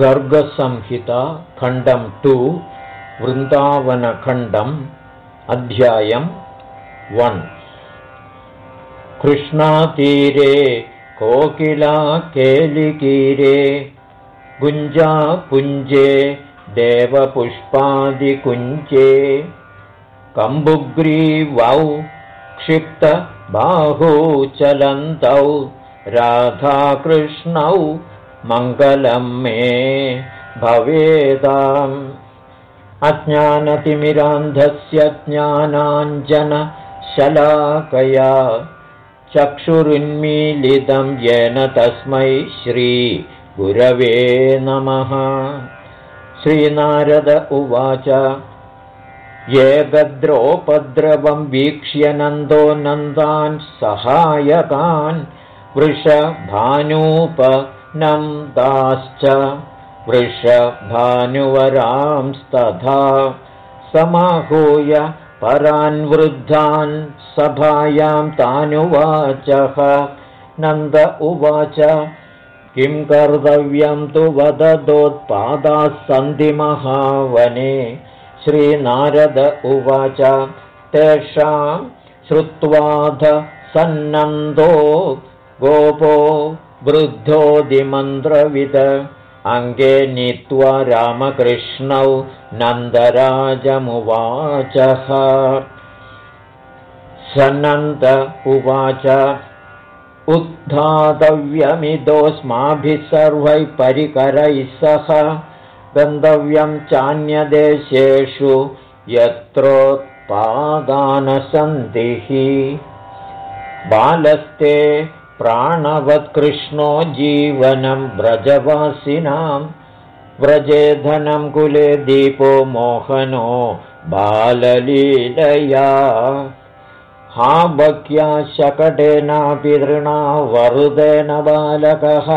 गर्गसंहिता खण्डं two वृन्दावनखण्डम् अध्यायम् one. कृष्णातीरे कोकिला केलिकीरे गुञ्जापुञ्जे देवपुष्पादिकुञ्जे कम्बुग्रीवौ क्षिप्तबाहू चलन्तौ राधाकृष्णौ मङ्गलं मे भवेदाम्। अज्ञानतिमिरान्धस्य ज्ञानाञ्जनशलाकया चक्षुरुन्मीलितं येन तस्मै श्रीगुरवे नमः। श्रीनारद उवाच गद्रोपद्रवं वीक्ष्य नन्दो नन्दान् सहायकान् वृषभानूपनन्दाश्च वृषभानुवरांस्तथा समाहूय परान्वृद्धान् सभायां तानुवाचः। नन्द उवाच किं कर्तव्यं तु वदतोत्पादाः सन्ति महावने श्रीनारद उवाच तेषां श्रुत्वाध सन्नन्दो गोपो वृद्धोदिमन्त्रविद अङ्गे नीत्वा रामकृष्णौ नन्दराजमुवाचः। सनन्द उवाच उत्थातव्यमिदोऽस्माभिः सर्वैः परिकरैः सह। गन्तव्यं चान्यदेशेषु यत्रोत्पादानसन्तिः बालस्ते प्राणवत्कृष्णो जीवनं व्रजवासिनां व्रजेधनं कुले दीपो मोहनो बाललीलया। हा बक्या शकटेनापि वरुदेन बालकः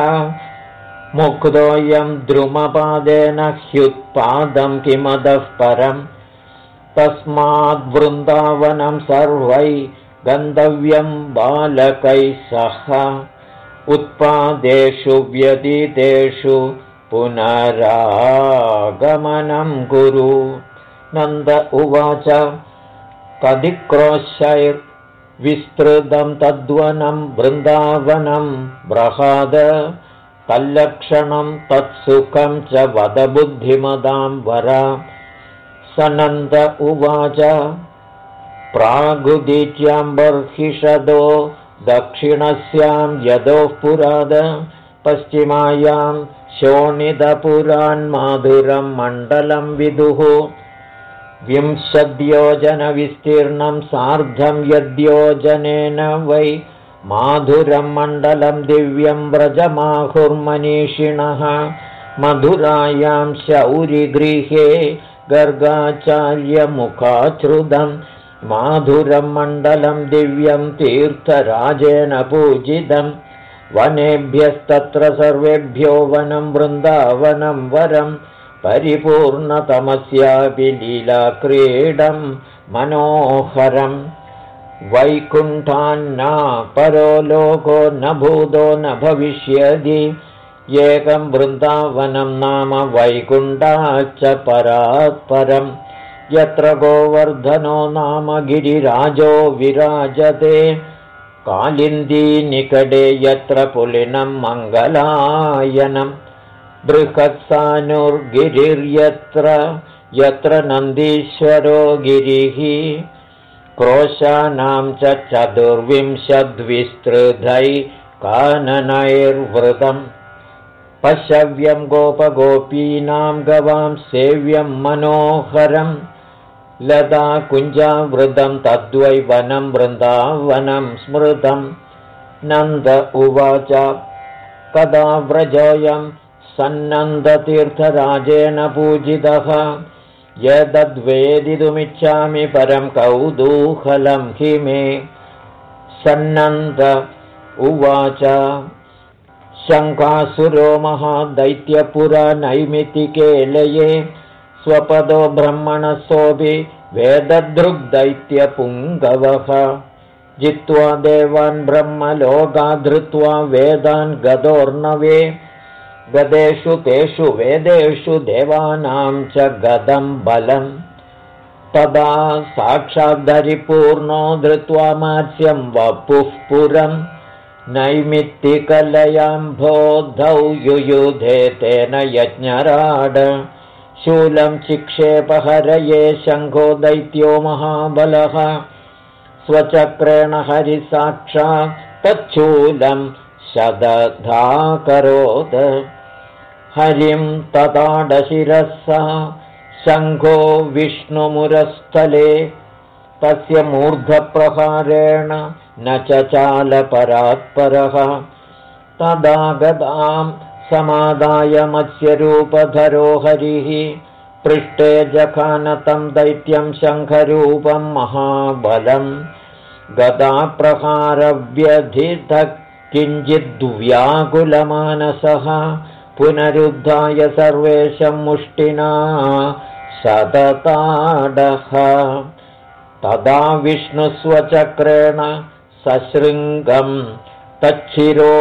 मुक्तोऽयं द्रुमपादेन ह्युत्पादं किमदः परम् तस्माद्वृन्दावनं सर्वै गन्तव्यं बालकैः सह। उत्पादेषु व्यतीतेषु पुनरागमनं कुरु। नन्द उवाच कदिक्रोशैर्विस्तृतं तद्वनं वृन्दावनं बृहाद। तल्लक्षणं तत्सुखं च वदबुद्धिमदां वर। सनन्द उवाच प्रागुदीच्यां बर्हिषदो दक्षिणस्यां यदोः पुराद पश्चिमायां शोणितपुरान्माधुरं मण्डलं विदुः। विंशद्योजनविस्तीर्णं सार्धं यद्योजनेन वै माधुरं मण्डलं दिव्यं व्रजमाहुर्मनीषिणः। मधुरायां शौरिगृहे गर्गाचार्यमुखाच्छ्रुतं माधुरं मण्डलं दिव्यं तीर्थराजेन पूजितं। वनेभ्यस्तत्र सर्वेभ्यो वनं वृन्दावनं वरं। परिपूर्णतमस्यापि लीलाक्रीडं मनोहरम् वैकुण्ठान्ना परो लोको न भूतो न भविष्यति। एकं वृन्दावनं नाम वैकुण्ठाच्च परात् परं यत्र गोवर्धनो नाम गिरिराजो विराजते। कालिन्दीनिकटे यत्र पुलिनं मङ्गलायनं। बृहत्सानुर्गिरिर्यत्र यत्र नन्दीश्वरो गिरिः। क्रोशानां च चतुर्विंशद्विस्तृधै काननैर्वृतम्। पशव्यं गोपगोपीनां गवां सेव्यं मनोहरं लता कुञ्जावृतं तद्वै वनं वृन्दावनं स्मृतं। नन्द उवाच कदा व्रजोऽयं सन्नन्दतीर्थराजेन पूजितः? यदद्वेदितुमिच्छामि परं कौतूहलं हि मे। सन्नन्द उवाच शङ्कासुरो महादैत्यपुरनैमितिके लये स्वपदो ब्रह्मणसोऽपि वेददृग्दैत्यपुङ्गवः। जित्वा देवान् ब्रह्मलोका धृत्वा वेदान् गदोर्नवे। गदेषु तेषु वेदेषु देवानां च गदं बलम् तदा साक्षाद्धरिपूर्णो धृत्वा मास्यं वपुः पुरम् नैमित्तिकलयाम्भोद्धौ युयुधे तेन यज्ञराड शूलं चिक्षेपहरये शङ्घो दैत्यो महाबलः। स्वचक्रेण हरिसाक्षा तच्छूलं शदधाकरोत्। हरिं तताडशिरसा शङ्घो विष्णुमुरस्थले। तस्य मूर्धप्रहारेण न च चालपरात्परः। तदा गदां समादाय मत्स्यरूपधरो हरिः पृष्ठे जखानतं दैत्यं शङ्खरूपं महाबलम् गदाप्रहारव्यधितः किञ्चिद्व्याकुलमानसः पुनरुद्धाय सर्वेशं मुष्टिना सतताडः। तदा विष्णुस्वचक्रेण सशृङ्गं तच्छिरो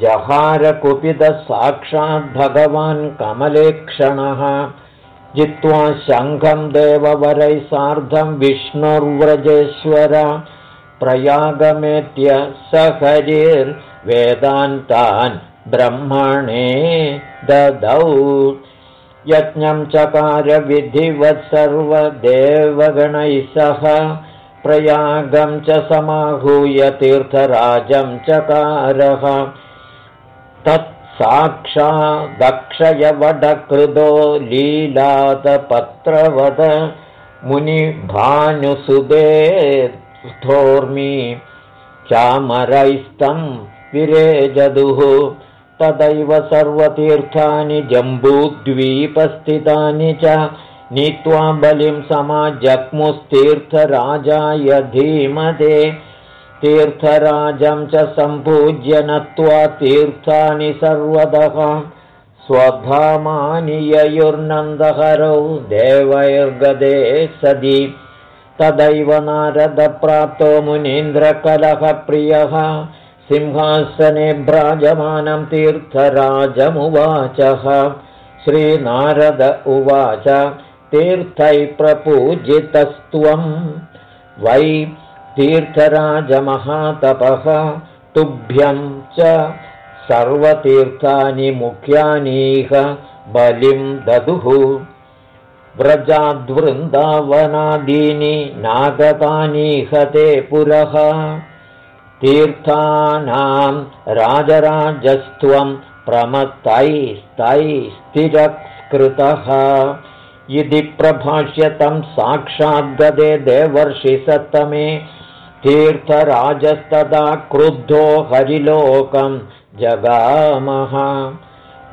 दृढं जहारकुपितसाक्षाद्भगवान् कमलेक्षणः। जित्वा शङ्खं देववरैः सार्धं विष्णुर्व्रजेश्वर। प्रयागमेत्य स हरिर्वेदान्तान् ब्रह्मणे ददौ। यज्ञं चकारविधिवत् सर्वदेवगणैः सह। प्रयागं च समाहूय तीर्थराजं चकारः तत्साक्षादक्षयवडकृदो लीलातपत्रवद मुनिभानुसुदेर्थोर्मि चामरैस्तं विरेजदुः तदैव सर्वतीर्थानि जम्बूद्वीपस्थितानि च नीत्वा बलिं समाजग्मुस्तीर्थराजाय धीमते तीर्थराजं च सम्पूज्य नत्वा तीर्थानि सर्वतः। स्वधामानि ययुर्नन्दहरौ देवैर्गदे सदि तदैव नारदप्राप्तो मुनीन्द्रकलहप्रियः सिंहासने भ्राजमानं तीर्थराजमुवाचः। श्रीनारद उवाच तीर्थैः प्रपूजितस्त्वं। वै तीर्थराजमहातपः तुभ्यं च सर्वतीर्थानि मुख्यानीह बलिं ददुः। व्रजाद्वृन्दावनादीनि नागतानीह ते पुरः। तीर्थानां राजराजस्त्वं प्रमत्तैस्तैस्तिरस्कृतः इति प्रभाष्यतं साक्षाद्गदे देवर्षिसत्तमे तीर्थराजस्तदा क्रुद्धो हरिलोकं जगामः।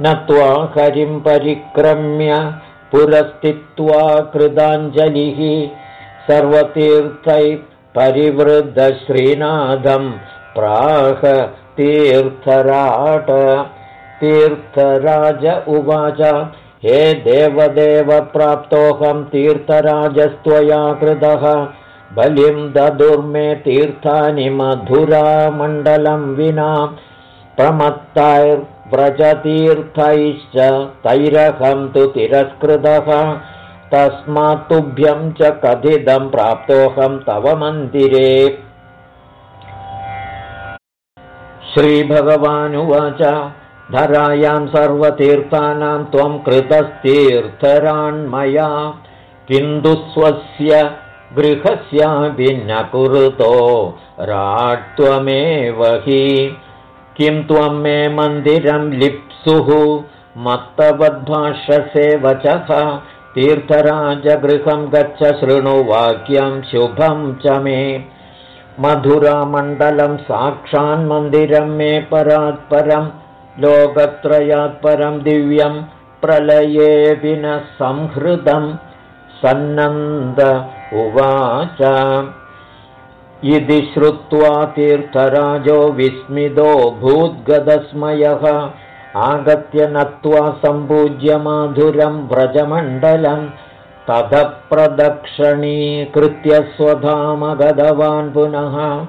नत्वा हरिं परिक्रम्य पुरस्थित्वा कृताञ्जलिः सर्वतीर्थैः परिवृद्धश्रीनाथं प्राह तीर्थराट। तीर्थराज उवाच हे देवदेव प्राप्तोऽहं तीर्थराजस्त्वया कृतः बलिं ददुर्मे तीर्थानि मधुरामण्डलं विना प्रमत्तैर्व्रजतीर्थैश्च तैरहं तु तिरस्कृतः। तस्मात् तुभ्यं च कथितं प्राप्तोऽहं तव मन्दिरे। श्रीभगवानुवाच धरायां सर्वतीर्थानां त्वं कृतस्तीर्थरान्मया किन्तु स्वस्य गृहस्यापि न कुरुतो राट्त्वमेव हि। किं त्वं मे मन्दिरं लिप्सुः मत्तवद्भाषसे वचः तीर्थराजगृहं गच्छ शृणुवाक्यं शुभं च मे। मधुरामण्डलं साक्षान्मन्दिरं मे परात्परं लोकत्रयात्परं दिव्यं प्रलये विन संहृदं सन्नन्द उवाच। इति श्रुत्वा तीर्थराजो विस्मितो भूद्गदस्मयः। आगत्य नत्वा सम्पूज्य माधुरं व्रजमण्डलं ततः प्रदक्षिणीकृत्य स्वधामगतवान् पुनः।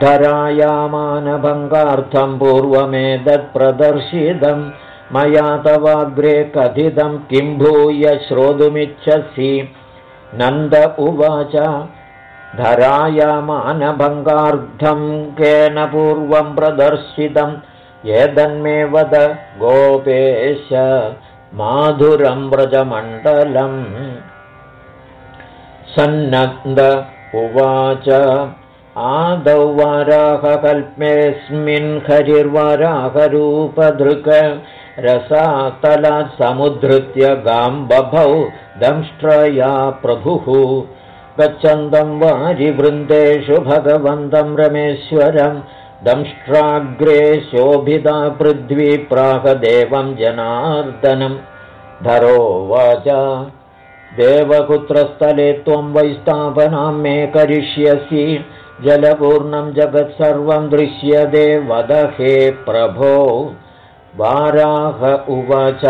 धरायामानभङ्गार्थं पूर्वमेतत्प्रदर्शितं मया तवाग्रे कथितं किं भूय श्रोतुमिच्छसि नन्द उवाच। धरायामानभङ्गार्थं केन पूर्वं प्रदर्शितं। एतन्मे वद गोपेश माधुरं व्रजमण्डलम्। सन्नन्द उवाच आदौ वाराहकल्पेऽस्मिन् हरिर्वाराहरूपधृक रसातलात् समुद्धृत्य गाम्बभौ दंष्ट्रया प्रभुः। गच्छन्तं वारिवृन्देषु भगवन्तं रमेश्वरं दंष्ट्राग्रे शोभिता पृथ्वी प्राहदेवं जनार्दनं। धरोवाच देवपुत्रस्थले त्वं वैस्थापनां मे करिष्यसि जलपूर्णं जगत्सर्वं दृश्यते वद हे प्रभो। वाराह उवाच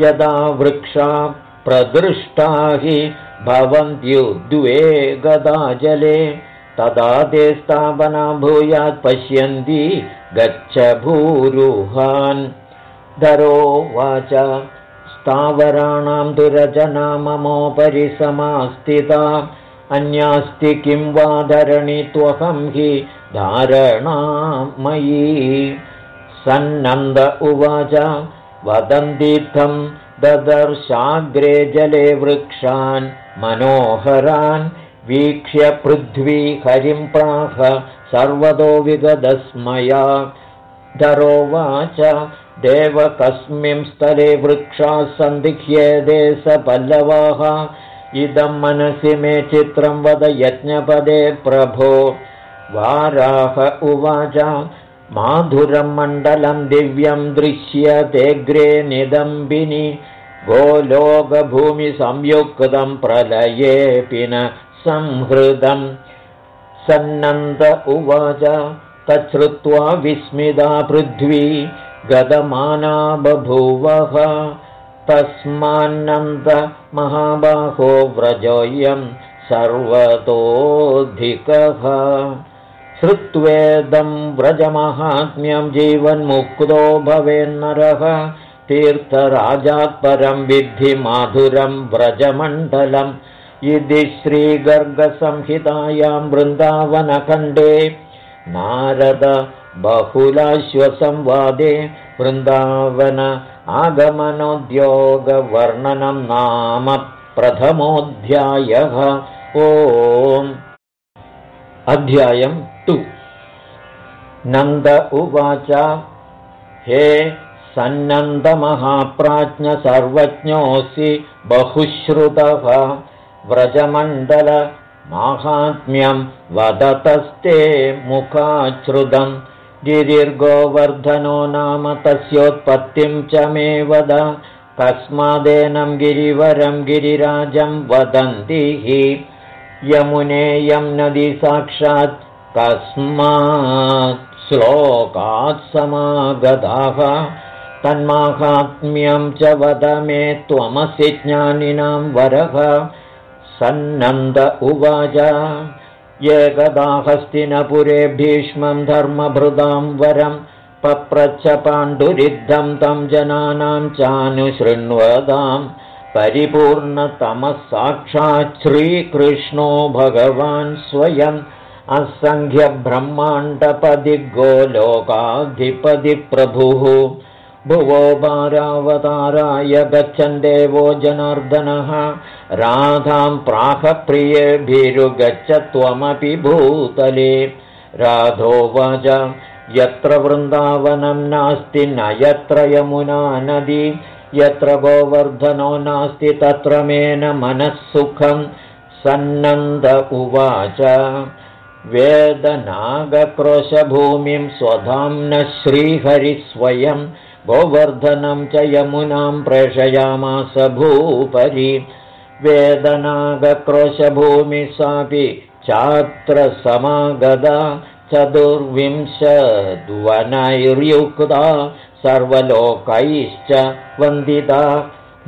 यदा वृक्षा प्रदृष्टा हि भवन्त्युद्वे गदा जले। तदा ते स्थापना भूयात् पश्यन्ति गच्छ भूरुहान् धरो वाच स्थावराणां दुरजना ममोपरि समास्थिता अन्यास्ति किं वा धरणि त्वहं हि धारणामयी सन्नन्द उवाच वदन्तीर्थं ददर्शाग्रे जले वृक्षान् मनोहरान् वीक्ष्य पृथ्वी हरिं प्राह सर्वतो विगदस्मया धरोवाच देव कस्मिं स्थले वृक्षाः सन्दिह्येदे स पल्लवाः इदं मनसि मे चित्रं वद यज्ञपदे प्रभो। वाराह उवाच माधुरं मण्डलं दिव्यं दृश्यतेऽग्रे निदम्बिनि गोलोकभूमिसंयुक्तं प्रलयेऽपि न संहृदम्। सन्नन्द उवाच तच्छ्रुत्वा विस्मिता पृथ्वी गदमाना बभूवः तस्मान्नन्दमहाबाहो व्रजोऽयं सर्वतोऽधिकः। श्रुत्वेदं व्रजमाहात्म्यं जीवन्मुक्तो भवेन्नरः तीर्थराजात्परं विद्धि माधुरं व्रजमण्डलम्। इति श्रीगर्गसंहितायां वृन्दावनखण्डे नारद बहुलाश्वसंवादे वृन्दावन आगमनोद्योगवर्णनं नाम प्रथमोऽध्यायः। ओम् अध्यायं टु। नन्द उवाच हे सन्नन्दमहाप्राज्ञसर्वज्ञोऽसि बहुश्रुतः। व्रजमण्डलमाहात्म्यं वदतस्ते मुखाश्रुतम् गिरिर्गोवर्धनो नाम तस्योत्पत्तिं च मे वद। कस्मादेनं गिरिवरं गिरिराजं वदन्ति हि। यमुनेयं नदी साक्षात् कस्मात् श्लोकात् समागताः। तन्माहात्म्यं च वद मे त्वमसि ज्ञानिनां वरः। सन्नन्द उवाच एकदाहस्तिनपुरे भीष्मं धर्मभृदां वरं पप्रच्छ पाण्डुरिद्धं तं जनानां चानुशृण्वतां परिपूर्णतमः साक्षात् श्रीकृष्णो भगवान् स्वयम् असङ्ख्यब्रह्माण्डपदि प्रभुः भुवो भारावताराय गच्छन् देवो जनार्दनः। राधां प्राहप्रियेभिरुगच्छ त्वमपि भूतले राधोवाच यत्र वृन्दावनं नास्ति न यत्र यमुना नदी यत्र गोवर्धनो नास्ति तत्र मेन मनःसुखं। सन्नन्द उवाच वेदनागक्रोशभूमिं स्वधाम्न श्रीहरिस्वयम् गोवर्धनं च यमुनां प्रेषयामास भूपरि। वेदनागक्रोशभूमि सापि चात्र समागदा चतुर्विंशद्वनैर्युक्ता सर्वलोकैश्च वन्दिता।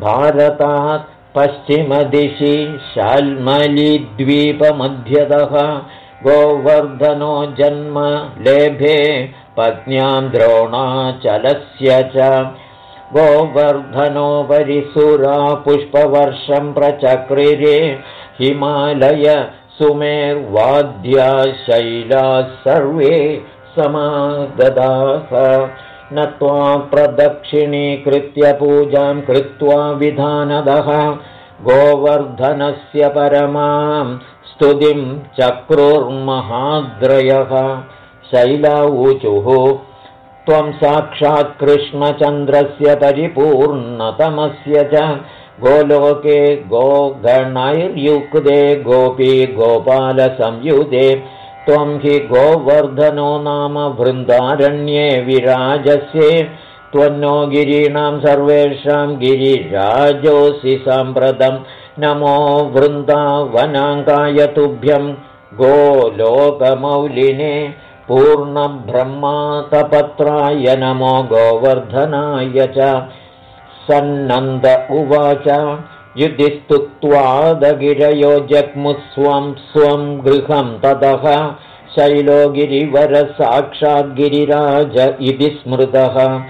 भारतात् पश्चिमदिशि शाल्मलिद्वीपमध्यतः गोवर्धनो जन्म लेभे पत्न्यां द्रोणाचलस्य च गोवर्धनोपरिसुरा पुष्पवर्षं प्रचक्रिरे हिमालय सुमेर्वाद्या शैलाः सर्वे समागदाः नत्वा प्रदक्षिणीकृत्य पूजां कृत्वा विधानदः। गोवर्धनस्य परमां स्तुतिं चक्रुर्महाद्रयः शैलाऊचुः त्वं साक्षात् कृष्णचन्द्रस्य परिपूर्णतमस्य च। गोलोके गोगणैर्युक्ते गोपी गोपालसंयुधे त्वं हि गोवर्धनो नाम वृन्दारण्ये विराजस्ये त्वन्नो गिरीणां सर्वेषां गिरिराजोऽसि साम्प्रतं। नमो वृन्दावनाङ्गाय तुभ्यं गोलोकमौलिने पूर्णब्रह्मातपत्राय नमो गोवर्धनाय च। सन्नन्द उवाच। युधिस्तुत्वादगिरयो जग्मुस्वं स्वं गृहं ततः शैलोगिरिवरसाक्षाद्गिरिराज इति स्मृतः।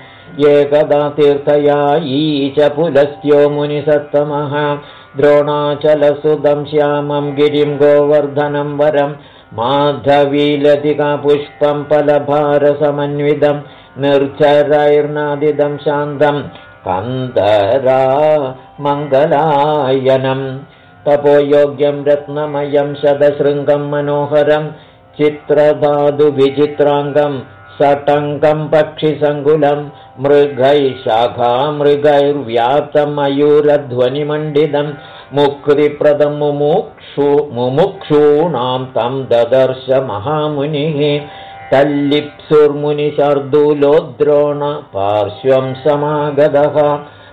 एकदा तीर्थयायी च पुलस्त्यो मुनिसत्तमः। द्रोणाचलसुदं श्यामं गिरिं गोवर्धनं वरम् माधवीलतिकापुष्पं फलभारसमन्वितं निर्झरैर्नादिदं शान्तं कन्दरा मङ्गलायनं। तपोयोग्यं रत्नमयं शतशृङ्गं मनोहरं चित्रधातुविचित्राङ्गं सटङ्कं पक्षिसङ्कुलं मृगैः शाखामृगैर्व्याप्तं मयूरध्वनिमण्डितं मुक्तिप्रदं मुमुक्षु मुमुक्षूणां तं ददर्श महामुनिः तल्लिप्सुर्मुनिशार्दूलो द्रोणपार्श्वं समागतः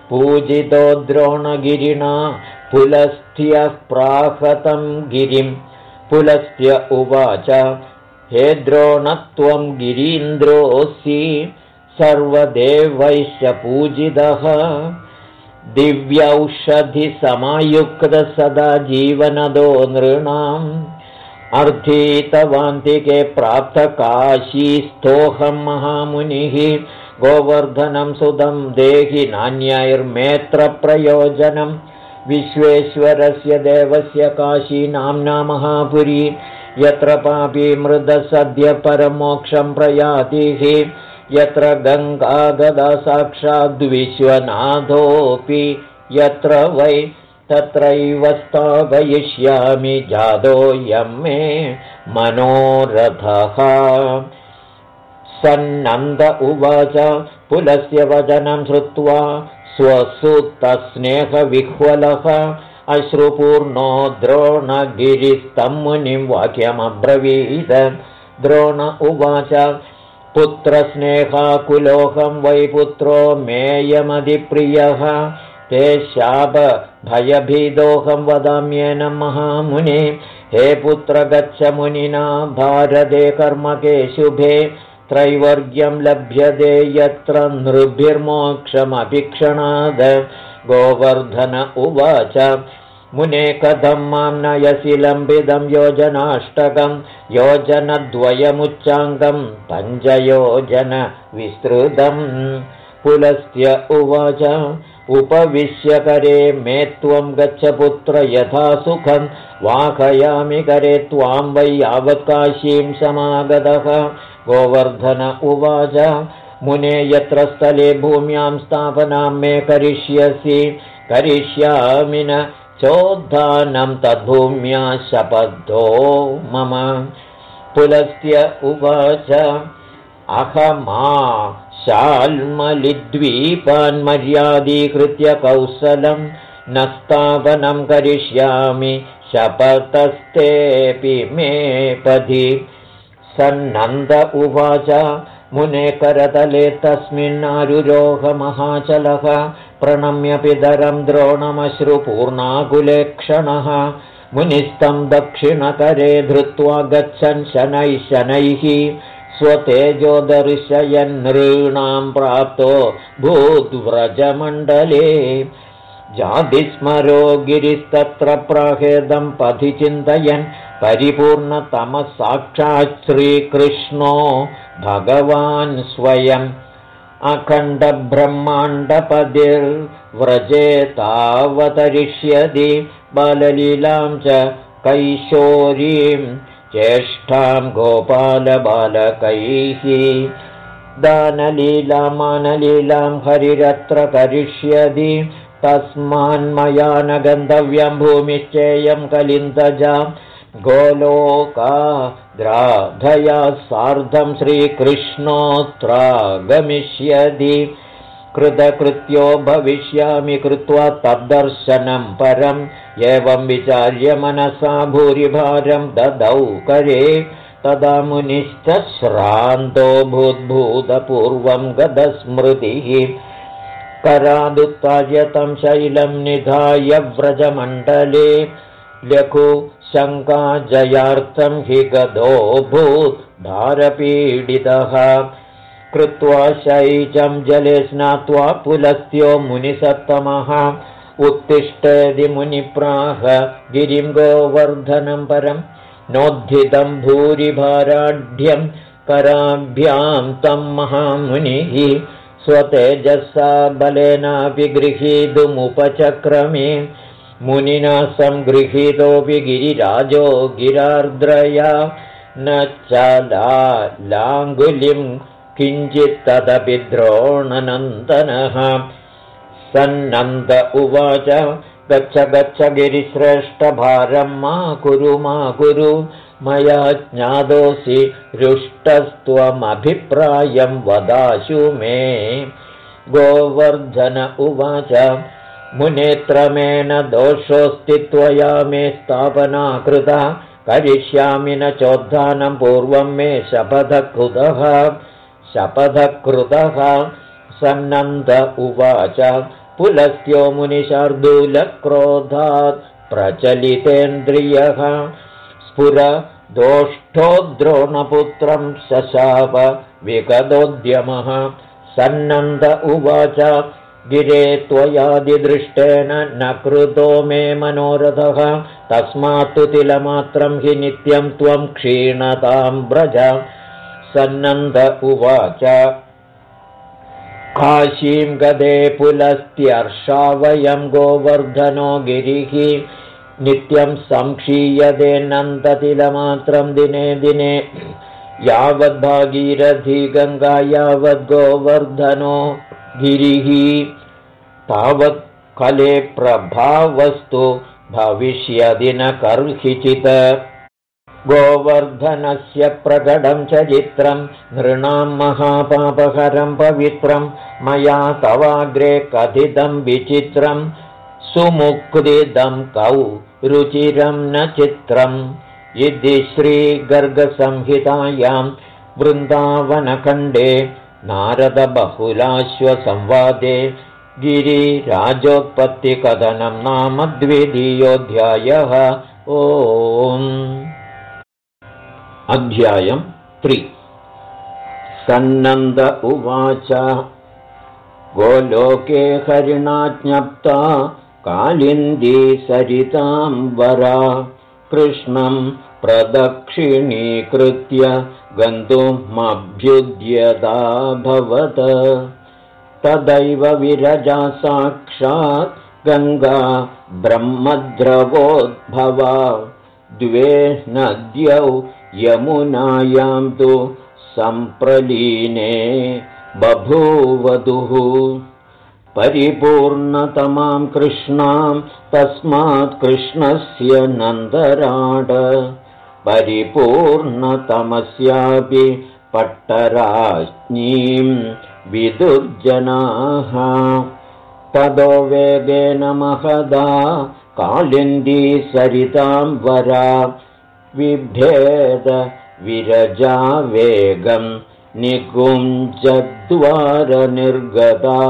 पूजितो द्रोणगिरिणा पुलस्त्यः प्राहतं गिरिं पुलस्त्य उवाच हे द्रोणत्वं गिरीन्द्रोऽसि सर्वदेवैश्च पूजितः दिव्यौषधिसमायुक्तसदा जीवनदो नृणाम् अर्थितवान्तिके प्राप्तकाशीस्थोऽहं महामुनिः गोवर्धनं सुदं देहि नान्यैर्मेत्रप्रयोजनं। विश्वेश्वरस्य देवस्य काशी नाम्ना महापुरी यत्र पापी मृदसद्य परमोक्षं प्रयातिः यत्र गङ्गागदा साक्षाद्विश्वनाथोऽपि यत्र वै तत्रैव स्थापयिष्यामि जातोऽयं मे मनोरथः। सन्नन्द उवाच पुलस्य वचनं श्रुत्वा स्वसुतस्नेहविह्वलः अश्रुपूर्णो द्रोणगिरिस्तं मुनिं वाक्यमब्रवीद। द्रोण उवाच पुत्रस्नेहाकुलोहं वै पुत्रो मेयमधिप्रियः ते शापभयभीदोऽहं वदाम्येन महामुने। हे पुत्र गच्छ मुनिना भारते कर्मके शुभे। त्रैवर्ग्यं लभ्यते यत्र नृभिर्मोक्षमभिक्षणाद। गोवर्धन उवाच मुने कथं मां नयसि लम्बितं योजनाष्टकं योजनद्वयमुच्चाङ्गं पञ्चयोजनविस्तृतं पुलस्त्य उवाच उपविश्यकरे मे त्वं गच्छ पुत्र यथा सुखं वाहयामि करे त्वां वै यावत्काशीं समागतः। गोवर्धन उवाच मुने यत्र स्थले भूम्यां स्थापनां मे करिष्यसि करिष्यामि न चोद्धानं तद्भूम्या शपद्धो मम। पुलस्त्य उवाच अहमा शाल्मलिद्वीपान्मर्यादीकृत्य कौशलं न स्थापनं करिष्यामि शपथस्तेऽपि मे पथि सन्नन्द उवाच मुने करतले तस्मिन्नारुरोहमहाचलः प्रणम्य पितरं द्रोणमश्रुपूर्णाकुलेक्षणः मुनिस्तं दक्षिणकरे धृत्वा गच्छन् शनैः शनैः स्वतेजोदर्शयन् नृणां प्राप्तो भूद्व्रजमण्डले। जातिस्मरो गिरिस्तत्र प्राहेदं पथि चिन्तयन् परिपूर्णतमः साक्षात् श्रीकृष्णो भगवान् स्वयम् अखण्डब्रह्माण्डपदिर्व्रजेतावतरिष्यति बाललीलां च कैशोरीं चेष्टां गोपालबालकैः। दानलीलामानलीलां हरिरत्र करिष्यति। तस्मान्मया न गन्तव्यं भूमिश्चेयं कलिन्दजा गोलोका द्राधया सार्धं श्रीकृष्णोऽत्रागमिष्यति कृतकृत्यो भविष्यामि कृत्वा तद्दर्शनं परम्। एवं विचार्य मनसा भूरिभारं ददौ करे। तदा मुनिश्च श्रान्तो भूद्भूतपूर्वं गतस्मृतिः। करादुत्तार्यतं शैलं निधाय व्रजमण्डले। लघु शङ्काजयार्थं हि भूत् भारपीडितः। कृत्वा शैचं जले स्नात्वा पुलस्त्यो मुनिसत्तमः। उत्तिष्ठति मुनिप्राह गिरिं गोवर्धनं परं। नोद्धितं भूरिभाराढ्यं कराभ्यां तं महामुनिः। स्वतेजसा बलेनापि गृहीतुमुपचक्रमे मुनिना सङ्गृहीतोऽपि गिरिराजो गिरार्द्रया न लाङ्गुलिं किञ्चित्तदपि द्रोणनन्दनः। सन्नन्द उवाच गच्छ गच्छ गिरिश्रेष्ठभारं मा कुरु मा कुरु मया ज्ञातोऽसि रुष्टस्त्वमभिप्रायं वदाशु मे। गोवर्धन उवाच मुनेत्रमेण दोषोऽस्ति त्वया मे स्थापना कृता करिष्यामि न चोद्धानं पूर्वं मे शपथकृतः। शपथकृतः सन्नन्द उवाच पुलस्त्यो मुनिशार्दूलक्रोधात् प्रचलितेन्द्रियः। स्फुर दोष्ठो द्रोणपुत्रं शशाप विगदोद्यमः सन्नन्द उवाच गिरे त्वयादिदृष्टेन न कृतो मे मनोरथः। तस्मात्तु तिलमात्रं हि नित्यं त्वं क्षीणतां व्रज। सन्नन्द उवाच। काशीं गदे पुलस्त्यर्षा वयं गोवर्धनो गिरिः। नित्यं संक्षीयते नन्दतिलमात्रं दिने दिने। यावद्भागीरथी गङ्गा यावद्गोवर्धनो गिरिः तावत् कले प्रभावस्तु भविष्यदि न कर्हिचित्। गोवर्धनस्य प्रकटं चरित्रं नृणां महापापहरं पवित्रं मया तवाग्रे कथितं विचित्रं सुमुक्तिदं कौ रुचिरं न चित्रम्। इति श्रीगर्गसंहितायां वृन्दावनखण्डे नारदबहुलाश्वसंवादे गिरिराजोत्पत्तिकथनं नाम द्वितीयोऽध्यायः। ओम् अध्यायम् त्रि। सन्नन्द उवाच गोलोके हरिणा ज्ञप्ता कालिन्दी सरितां वरा कृष्णं प्रदक्षिणीकृत्य गन्तुमभ्युद्यदाभवत् तदैव विरजा साक्षात् गङ्गा ब्रह्मद्रवोद्भवा। द्वे नद्यौ यमुनायां तु सम्प्रलीने बभूवधुः। परिपूर्णतमां कृष्णां तस्मात् कृष्णस्य नन्दराड परिपूर्णतमस्यापि पट्टराज्ञीं विदुर्जनाः। तदो वेगेन महदा कालिन्दी सरितां वरा विभेद विरजावेगं निकुञ्जद्वारनिर्गता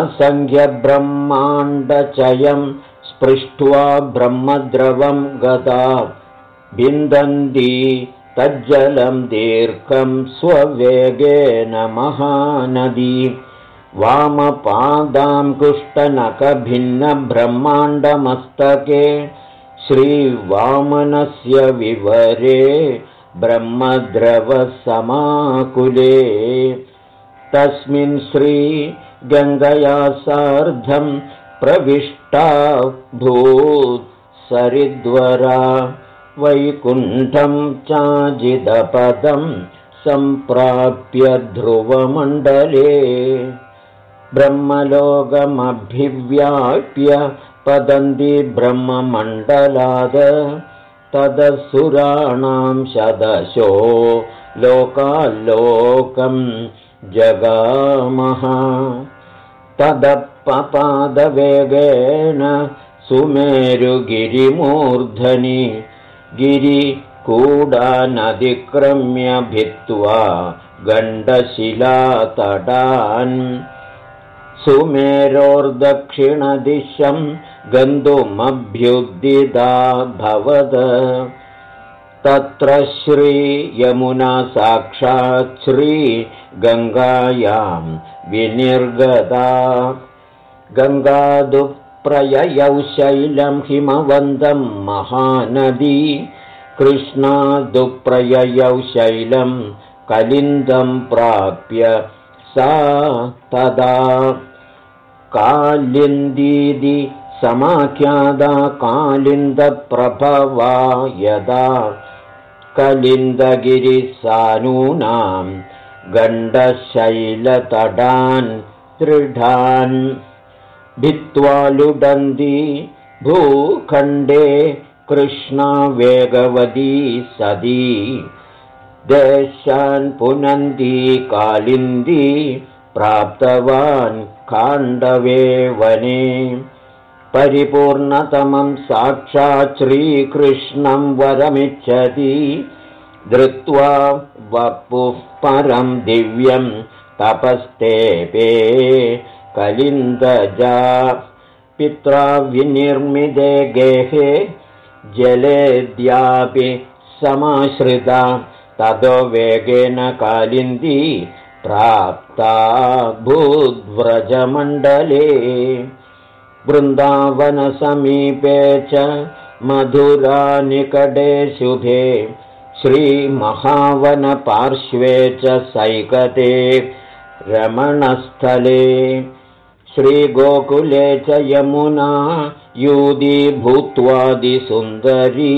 असङ्ख्यब्रह्माण्डचयं स्पृष्ट्वा ब्रह्मद्रवं गता बिन्दन्ती तज्जलं दीर्घं स्ववेगेन महानदी। वामपादां कुष्टनकभिन्नब्रह्माण्डमस्तके। श्रीवामनस्य विवरे ब्रह्मद्रवसमाकुले। तस्मिन् श्रीगङ्गया सार्धं प्रविष्टा भूत् सरिद्वरा वैकुण्ठं चाजिदपदं सम्प्राप्य ध्रुवमण्डले ब्रह्मलोकमभिव्याप्य पतन्ति ब्रह्ममण्डलाद तदसुराणां शदशो लोकाल्लोकं जगामः। तदपपादवेगेन सुमेरुगिरिमूर्धनि गिरिकूडानतिक्रम्य भित्त्वा गण्डशिलातडान् सुमेरोर्दक्षिणदिशं गन्तुमभ्युद्दिदा भवद। तत्र श्रीयमुना साक्षात् श्रीगङ्गायां विनिर्गता गङ्गादुप्रययौ शैलं हिमवन्दं महानदी कृष्णादुप्रययौ शैलं कलिन्दं प्राप्य सा तदा कालिन्दीदि समाख्यादा कालिन्दप्रभवा यदा कलिन्दगिरिसानूनां गण्डशैलतडान् दृढान् भित्त्वा लुडन्दी भूखण्डे कृष्णा वेगवती सदी देशान् पुनन्दी कालिन्दी प्राप्तवान् काण्डवे वने परिपूर्णतमं साक्षात् श्रीकृष्णं वरमिच्छति धृत्वा वपुः परं दिव्यं तपस्तेपे कलिन्दजा। पित्रा विनिर्मिते गेहे जलेद्यापि समाश्रिता। ततो वेगेन कालिन्दी प्राप्ता भूद्व्रजमण्डले। वृन्दावनसमीपे च मधुरानिकटे शुभे श्रीमहावनपार्श्वे च सैकते रमणस्थले श्रीगोकुले च यमुना यूदी भूत्वादिसुन्दरी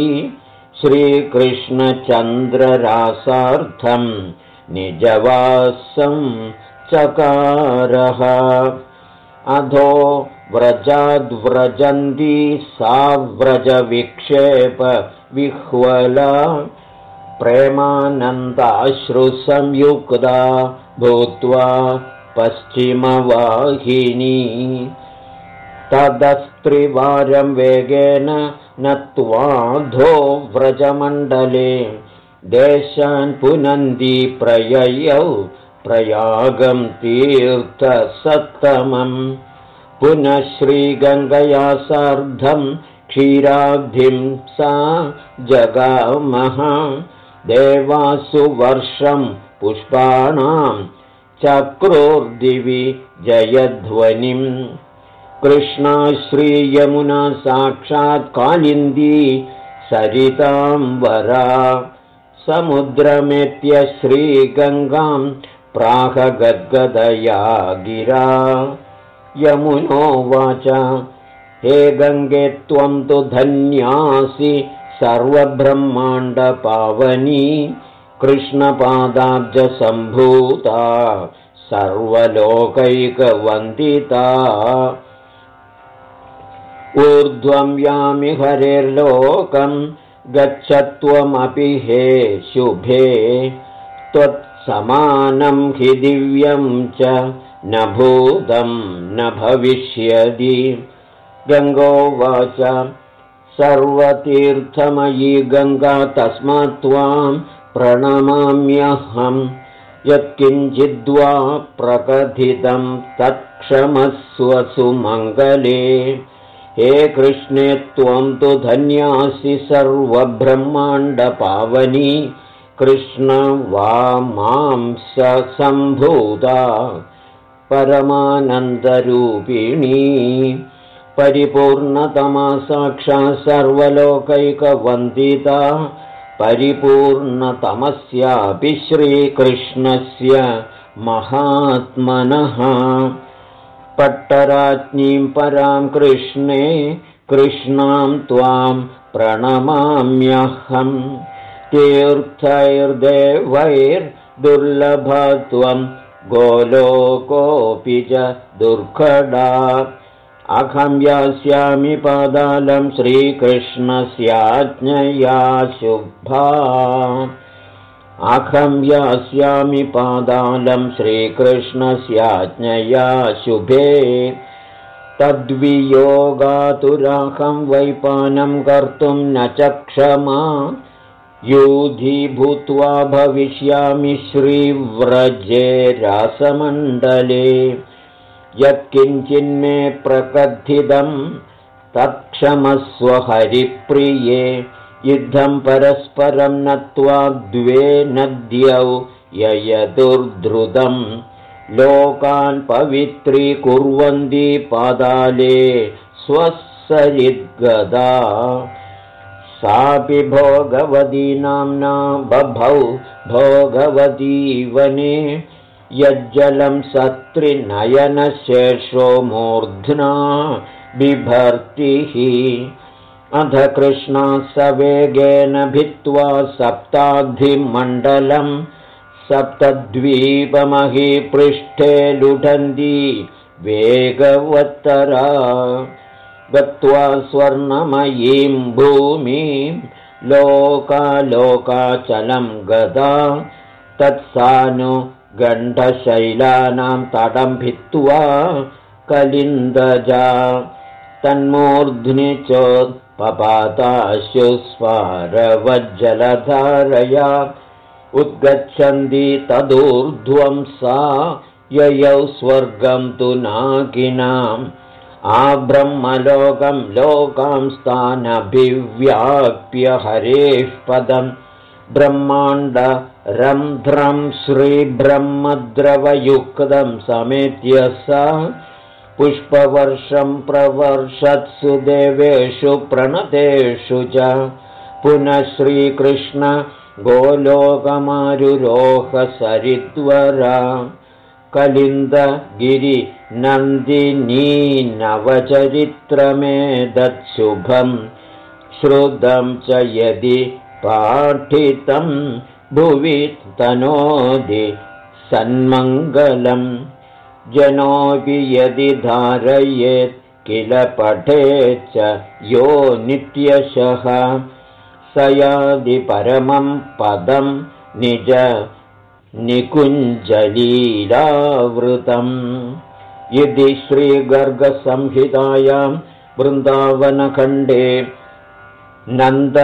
श्रीकृष्णचन्द्ररासार्थं निजवासं चकारः। अधो व्रजाद्व्रजन्ती सा व्रजविक्षेपविह्वला प्रेमानन्दाश्रुसंयुक्ता भूत्वा पश्चिमवाहिनी तदस्त्रिवारं वेगेन नत्वाधो व्रजमण्डले देशान् पुनन्दी प्रययौ प्रयागं तीर्थसत्तमम् पुनः श्रीगङ्गया सार्धं क्षीराब्धिं सा जगामः। देवासु वर्षं पुष्पाणां चक्रोर्दिवि जयध्वनिम्। कृष्णा श्रीयमुना साक्षात् कालिन्दी सरिताम्बरा। समुद्रमेत्य श्रीगङ्गां प्राहगद्गदया गिरा यमुनोवाच हे गङ्गे त्वं तु धन्यासि सर्वब्रह्माण्डपावनी कृष्णपादाब्जसम्भूता सर्वलोकैकवन्दिता। ऊर्ध्वं यामि हरेर्लोकं गच्छत्वमपि हे शुभे। त्वत्समानं हि दिव्यं च न भूतं न भविष्यति। गङ्गोवाच सर्वतीर्थमयी गङ्गा तस्मात् त्वां प्रणमाम्यहं यत्किञ्चिद्वा प्रकथितं तत्क्षमस्वसुमङ्गले। हे कृष्णे त्वं तु धन्यासि सर्वब्रह्माण्डपावनी। कृष्ण वा सम्भूता परमानन्दरूपिणी। परिपूर्णतमा साक्षात् सर्वलोकैकवन्दिता परिपूर्णतमस्यापि श्रीकृष्णस्य महात्मनः। पट्टराज्ञीं परां कृष्णे कृष्णां त्वां प्रणमाम्यहम्। तीर्थैर्देवैर्दुर्लभत्वं गोलोकोऽपि च दुर्घडा अहं यास्यामि पादालं श्रीकृष्णस्याज्ञया शुभा अहं यास्यामि पादालं श्रीकृष्णस्याज्ञया शुभे तद्वियोगातुराहं वैपानं कर्तुं न च क्षमा यूधी भूत्वा भविष्यामि श्रीव्रजे रासमण्डले यत्किञ्चिन्मे प्रकथितं तत्क्षमस्वहरिप्रिये युद्धं परस्परं नत्वा द्वे नद्यौ ययदुर्धृतं। लोकान् पवित्रीकुर्वन्ति पादाले स्वसरिद्गदा। सापि भोगवती नाम्ना बभौ भोगवती वने यज्जलं सत्रिनयनशेषो मूर्ध्ना बिभर्तिः। अध कृष्णा सवेगेन भित्त्वा सप्ताधिमण्डलं सप्तद्वीपमहि पृष्ठे लुठन्ती वेगवत्तरा। गत्वा स्वर्णमयीं भूमिं लोकालोकाचलं गदा। तत्सानु गण्डशैलानां तटं भित्त्वा कलिन्दजा। तन्मूर्ध्नि चोत्पपाताशुस्वारवज्जलधारया उद्गच्छन्ति तदूर्ध्वं सा ययौ स्वर्गं तु नाकिनाम् आब्रह्मलोकं लोकां स्थानभिव्याप्य हरेः पदम् ब्रह्माण्डरन्ध्रं श्रीब्रह्मद्रवयुक्तं समेत्य सा पुष्पवर्षं प्रवर्षत्सु देवेषु प्रणतेषु च। पुनः श्रीकृष्ण गोलोकमारुरोहसरिद्वरा कलिन्दगिरिनन्दिनी नवचरित्रमेदत्शुभं श्रुतं च यदि पाठितं भुवि तनोदि सन्मङ्गलम् जनोऽपि यदि धारयेत् किल पठेत् च यो नित्यशः। स यादि परमं पदं निज निकुञ्जलीलावृतम्। यदि श्रीगर्गसंहितायां वृन्दावनखण्डे नन्द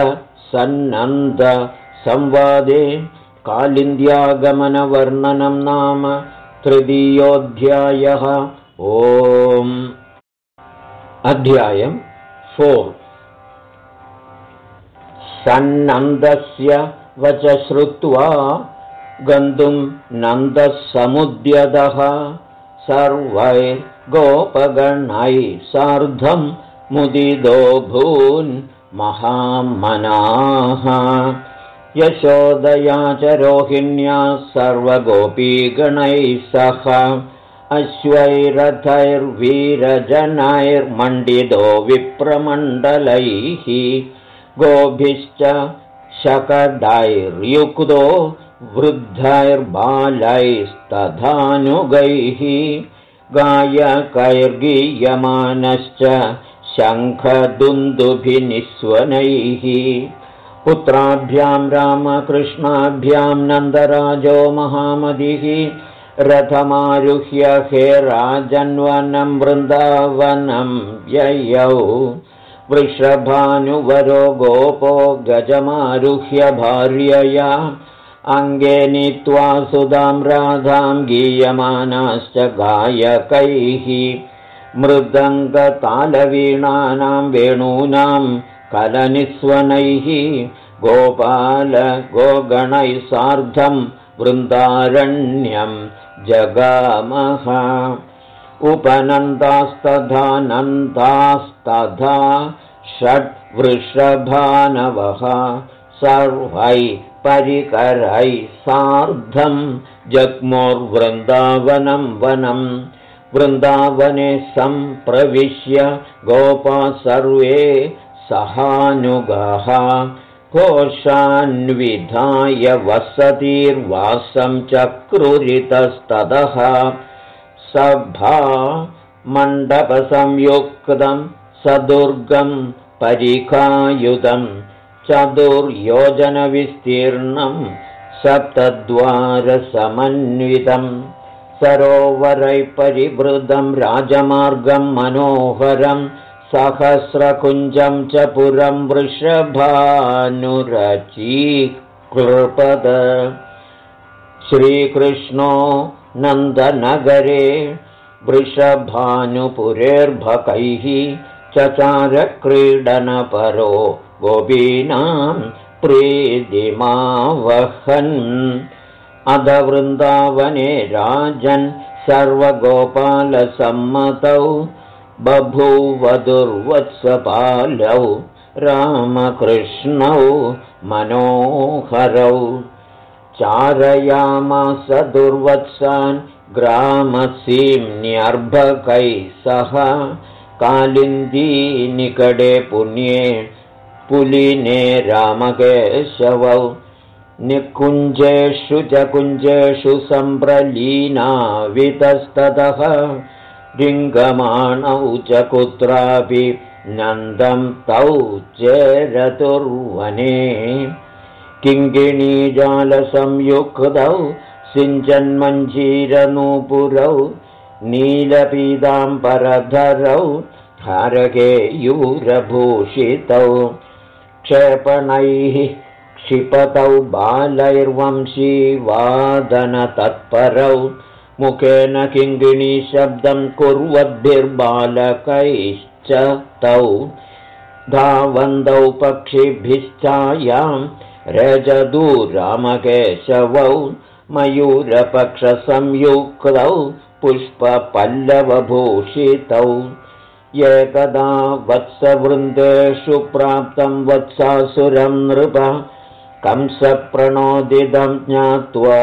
सन्नन्दसंवादे कालिन्द्यागमनवर्णनं नाम तृतीयोऽध्यायः। ओम्। अध्यायम् फोर्। सन्नन्दस्य वच श्रुत्वा गन्तुं नन्दः समुद्यतः सर्वैर्गोपगणैः मुदिदो भून् महामनाः। यशोदया च रोहिण्या सर्वगोपीगणैः सह अश्वैरथैर्वीरजनैर्मण्डितो विप्रमण्डलैः गोभिश्च शकदैर्युक्तो वृद्धैर्बालैस्तथानुगैः गायकैर्गीयमानश्च शङ्खदुन्दुभिनिस्वनैः पुत्राभ्यां रामकृष्णाभ्यां नन्दराजो महामतिः रथमारुह्य हे राजन्वनं वृन्दावनं ययौ वृषभानुवरो गोपो गजमारुह्य भार्यया। अङ्गे नीत्वा सुधां राधां गीयमानाश्च गायकैः मृदङ्गतालवीणानां वेणूनां कलनिस्वनैः गोपाल गोगणैः सार्धं वृन्दारण्यं जगामः। उपनन्दास्तथा नन्दास्तथा षड्वृषभानवः सर्वै परिकरैः सार्धं जग्मोर्वृन्दावनं वनं वृन्दावने सम्प्रविश्य गोपा सर्वे सहानुगः। कोशान्विधाय वसतिर्वासं चक्रुरितस्ततः सभा मण्डपसंयुक्तं सदुर्गं परिखायुधं चतुर्योजनविस्तीर्णं सप्तद्वारसमन्वितम् सरोवरै परिवृतं राजमार्गं मनोहरं सहस्रकुञ्जं च पुरं वृषभानुरचीकृपद। श्रीकृष्णो नन्दनगरे वृषभानुपुरेर्भकैः चचारक्रीडनपरो गोपीनां प्रीतिमावहन् अधवृन्दावने राजन् सर्वगोपालसम्मतौ बभूवदुर्वत्सपालौ रामकृष्णौ मनोहरौ चारयामास दुर्वत्सान् ग्रामसीम्न्यर्भकैः सह कालिन्दीनिकटे पुण्ये पुलिने रामकेशवौ निकुञ्जेषु च कुञ्जेषु सम्प्रलीनावितस्ततः लिङ्गमाणौ च कुत्रापि नन्दं तौ चेरतुर्वने। किङ्गिणीजालसंयुक्तौ सिञ्चन्मञ्जीरनूपुरौ नीलपीताम्बरधरौ यूरभूषितौ क्षेपणैः क्षिपतौ बालैर्वंशीवादनतत्परौ मुखेन किङ्गिणीशब्दं कुर्वद्भिर्बालकैश्च तौ। धावन्तौ पक्षिभिश्चायां रजदूरामकेशवौ मयूरपक्षसंयुक्तौ पुष्पपल्लवभूषितौ। एकदा वत्सवृन्देषु प्राप्तं वत्सासुरं नृप कंसप्रणोदितं ज्ञात्वा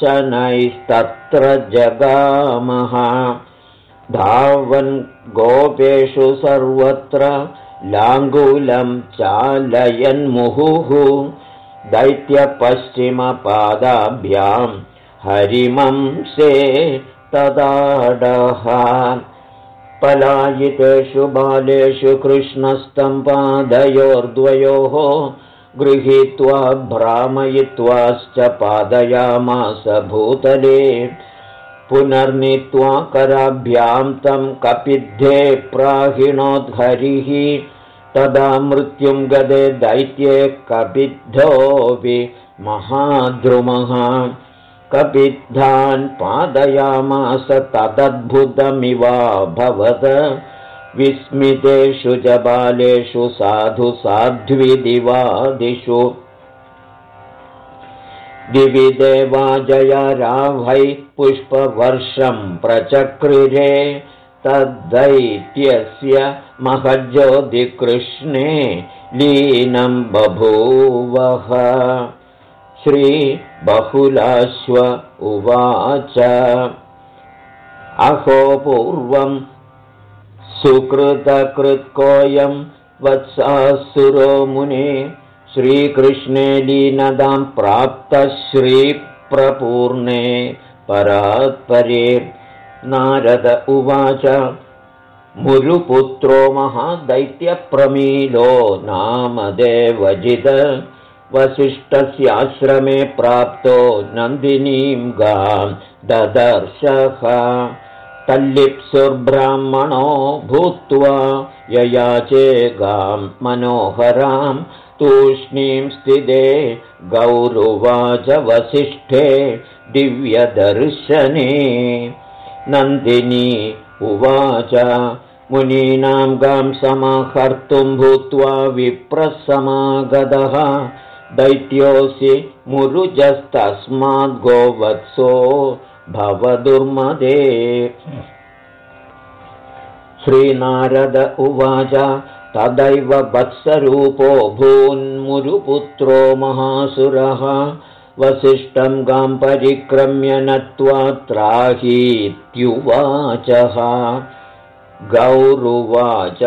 शनैस्तत्र जगामः। धावन् गोपेषु सर्वत्र लाङ्गूलं चालयन्मुहुः दैत्यपश्चिमपादाभ्यां हरिमंसे तदाडः। पलायितेषु बालेषु कृष्णस्तम्पादयोर्द्वयोः गृहीत्वा भ्रामयित्वाश्च पादयामास भूतले। पुनर्नीत्वा कराभ्यां तं कपिद्धे प्राहिणोद्हरिः तदा मृत्युं गदे दैत्ये कपिद्धोऽपि महाद्रुमः। कपिद्धान् पादयामास तदद्भुतमिवाभवत् विस्मितेषु च बालेषु साधु साध्विदिवादिषु। दिवि देवाजया राभै पुष्पवर्षं प्रचक्रिरे तद्दैत्यस्य महज्योतिकृष्णे लीनं बभूवः। श्रीबहुलाश्व उवाच। अहो पूर्वं सुकृतकृत्कोऽयं वत्सासुरो मुने श्रीकृष्णे लीनदां प्राप्तः श्रीप्रपूर्णे परात्परे नारद उवाच मुरुपुत्रो महादैत्यप्रमीलो नाम देवजित वसिष्ठस्याश्रमे प्राप्तो नन्दिनीं गां ददर्शः तल्लिप्सुर्ब्राह्मणो भूत्वा ययाचे गां मनोहरां तूष्णीं स्थिते गौरुवाच वसिष्ठे दिव्यदर्शने। नन्दिनी उवाच मुनीनां गां समाहर्तुं भूत्वा विप्रसमागतः। दैत्योऽसि मुरुजस्तस्माद्गोवत्सो भवदुर्मदे। श्रीनारद उवाच तदैव वत्सरूपो भून्मुरुपुत्रो महासुरः वसिष्ठं गां परिक्रम्य नत्वात्राहीत्युवाचः गौरुवाच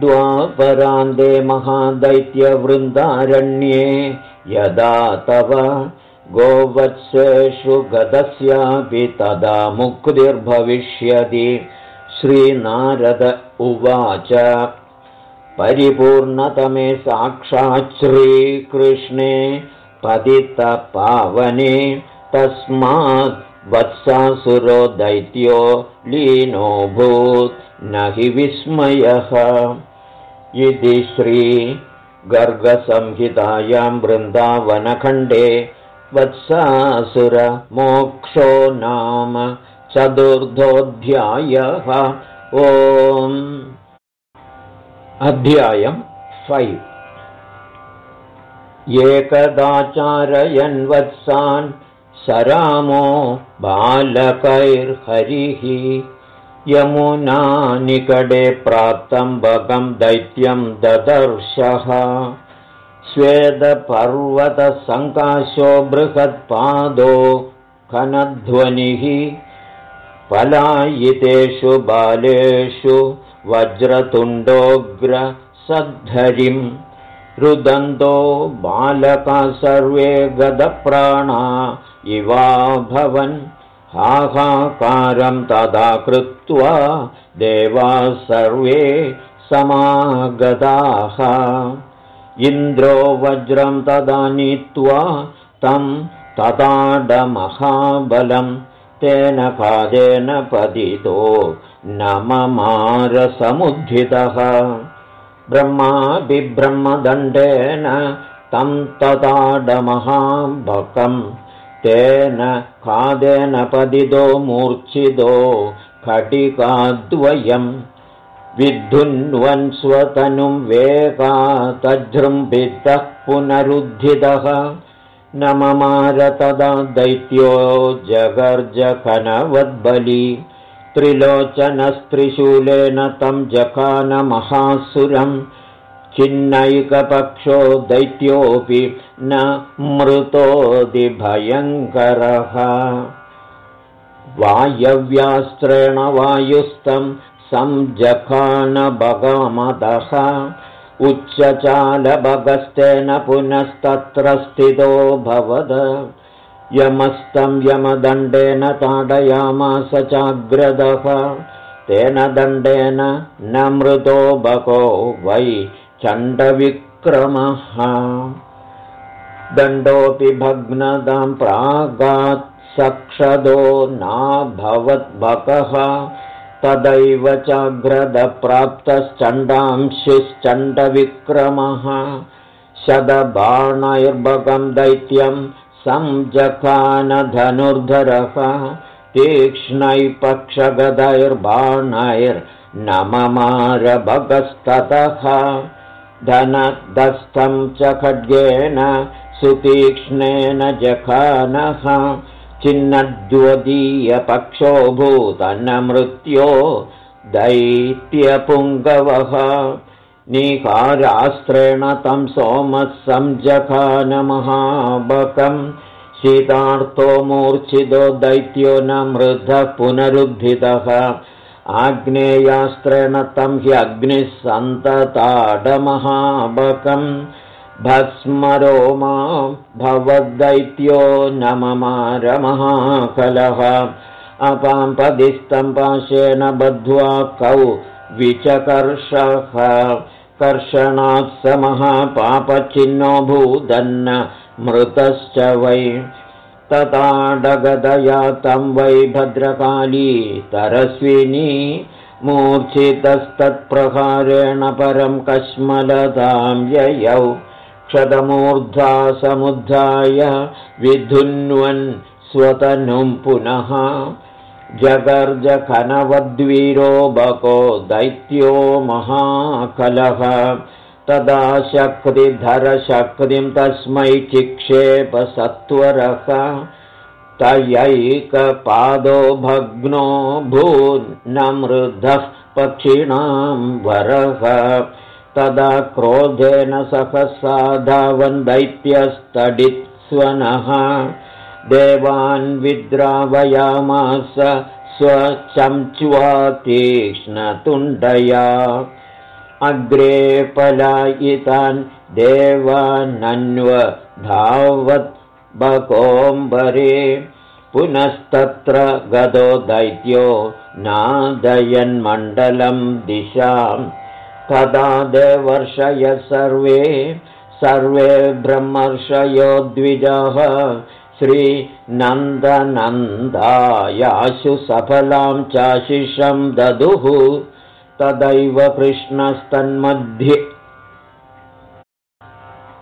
द्वापरान्ते महादैत्यवृन्दारण्ये यदा तव गोवत्सेषु गतस्यापि तदा मुक्तिर्भविष्यति। श्रीनारद उवाच परिपूर्णतमे साक्षात् श्रीकृष्णे पतितपावने तस्मात् वत्सासुरो दैत्यो लीनोऽभूत् न हि विस्मयः। इति श्रीगर्गसंहितायां वृन्दावनखण्डे वत्सासुरमोक्षो नाम चतुर्धोऽध्यायः ओम्। अध्यायम् फैव्। एकदाचारयन् वत्सान् स रामो बालकैर्हरिः यमुनानिकटे प्राप्तं भगं दैत्यं ददर्शः स्वेदपर्वतसङ्काशो बृहत्पादो घनध्वनिः पलायितेषु बालेषु वज्रतुण्डोग्रसद्धरिं रुदन्तो बालका सर्वे गदप्राणा इवाभवन् हाहाकारं तदा कृत्वा देवाः सर्वे समागताः इन्द्रो वज्रं तदा नीत्वा तं तदाडमहाबलं तेन पादेन पतितो नममारसमुद्धितः। ब्रह्माभिब्रह्मदण्डेन तं तताडमहाभकम् तेन खादेन पदितो मूर्च्छितो खटिकाद्वयम् विद्धुन्वन् स्वतनुं वेगा तजृम्भितः पुनरुद्धितः नममार तदा दैत्यो जगर्जखनवद्बली त्रिलोचनस्त्रिशूलेन तं जखानमहासुरम् चिन्नैकपक्षो दैत्योऽपि न मृतोदिभयङ्करः वायव्यास्त्रेण वायुस्तं संजखानभगमदः उच्चचालभगस्तेन पुनस्तत्र स्थितो भवद। यमस्तं यमदण्डेन ताडयामास चाग्रदः। तेन दण्डेन न मृतो बको वै चण्डविक्रमः। दण्डोऽपि भग्नदां प्रागात् सक्षदो नाभवद्भकः तदैव चाग्रदप्राप्तश्चण्डांशिश्चण्डविक्रमः शतबाणैर्भगं दैत्यं संजखानधनुर्धरः तीक्ष्णैपक्षगदैर्बाणैर्नममारभगस्ततः धनदस्थं च खड्गेन सुतीक्ष्णेन जखानः चिन्नद्वदीयपक्षो भूतन्नमृत्यो दैत्यपुङ्गवः निकारास्त्रेण तं सोमः संजखानमहाबकम् शीतार्थो मूर्च्छितो दैत्यो न मृधः पुनरुद्धितः आग्नेयास्त्रेण तं ह्यग्निः सन्तताडमहाबकम् भस्मरो मा भवद्दैत्यो न ममारमहाकलः अपाम्पदिस्तं पाशेन बद्ध्वा कौ विचकर्षः। कर्षणात् स महापापचिह्नो भूदन्न मृतश्च वै। तताडगदया तं वै भद्रकाली तरस्विनी। मूर्च्छितस्तत्प्रहारेण परं कश्मलतां ययौ क्षतमूर्धा समुद्धाय विधुन्वन् स्वतनुं पुनः जगर्जखनवद्वीरो बको दैत्यो महाकलः। तदा शक्तिधरशक्तिं तस्मै चिक्षेपसत्वरः तयैकपादो भग्नो भून्नमृद्धः पक्षिणां वरः तदा क्रोधेन सहसा धावन् दैत्यस्तडित्स्वनः। देवान् विद्रावयामास स्वचञ्च्वातीक्ष्णतुण्डया अग्रे पलायितान् देवानन्वधावत् बकोम्बरे। पुनस्तत्र गतो दैत्यो नादयन्मण्डलं दिशाम् तदा देवर्षय सर्वे सर्वे ब्रह्मर्षयो द्विजः। श्रीनन्दनन्दायाशु सफलां चाशिषं ददुः। तदैव कृष्णस्तन्मध्ये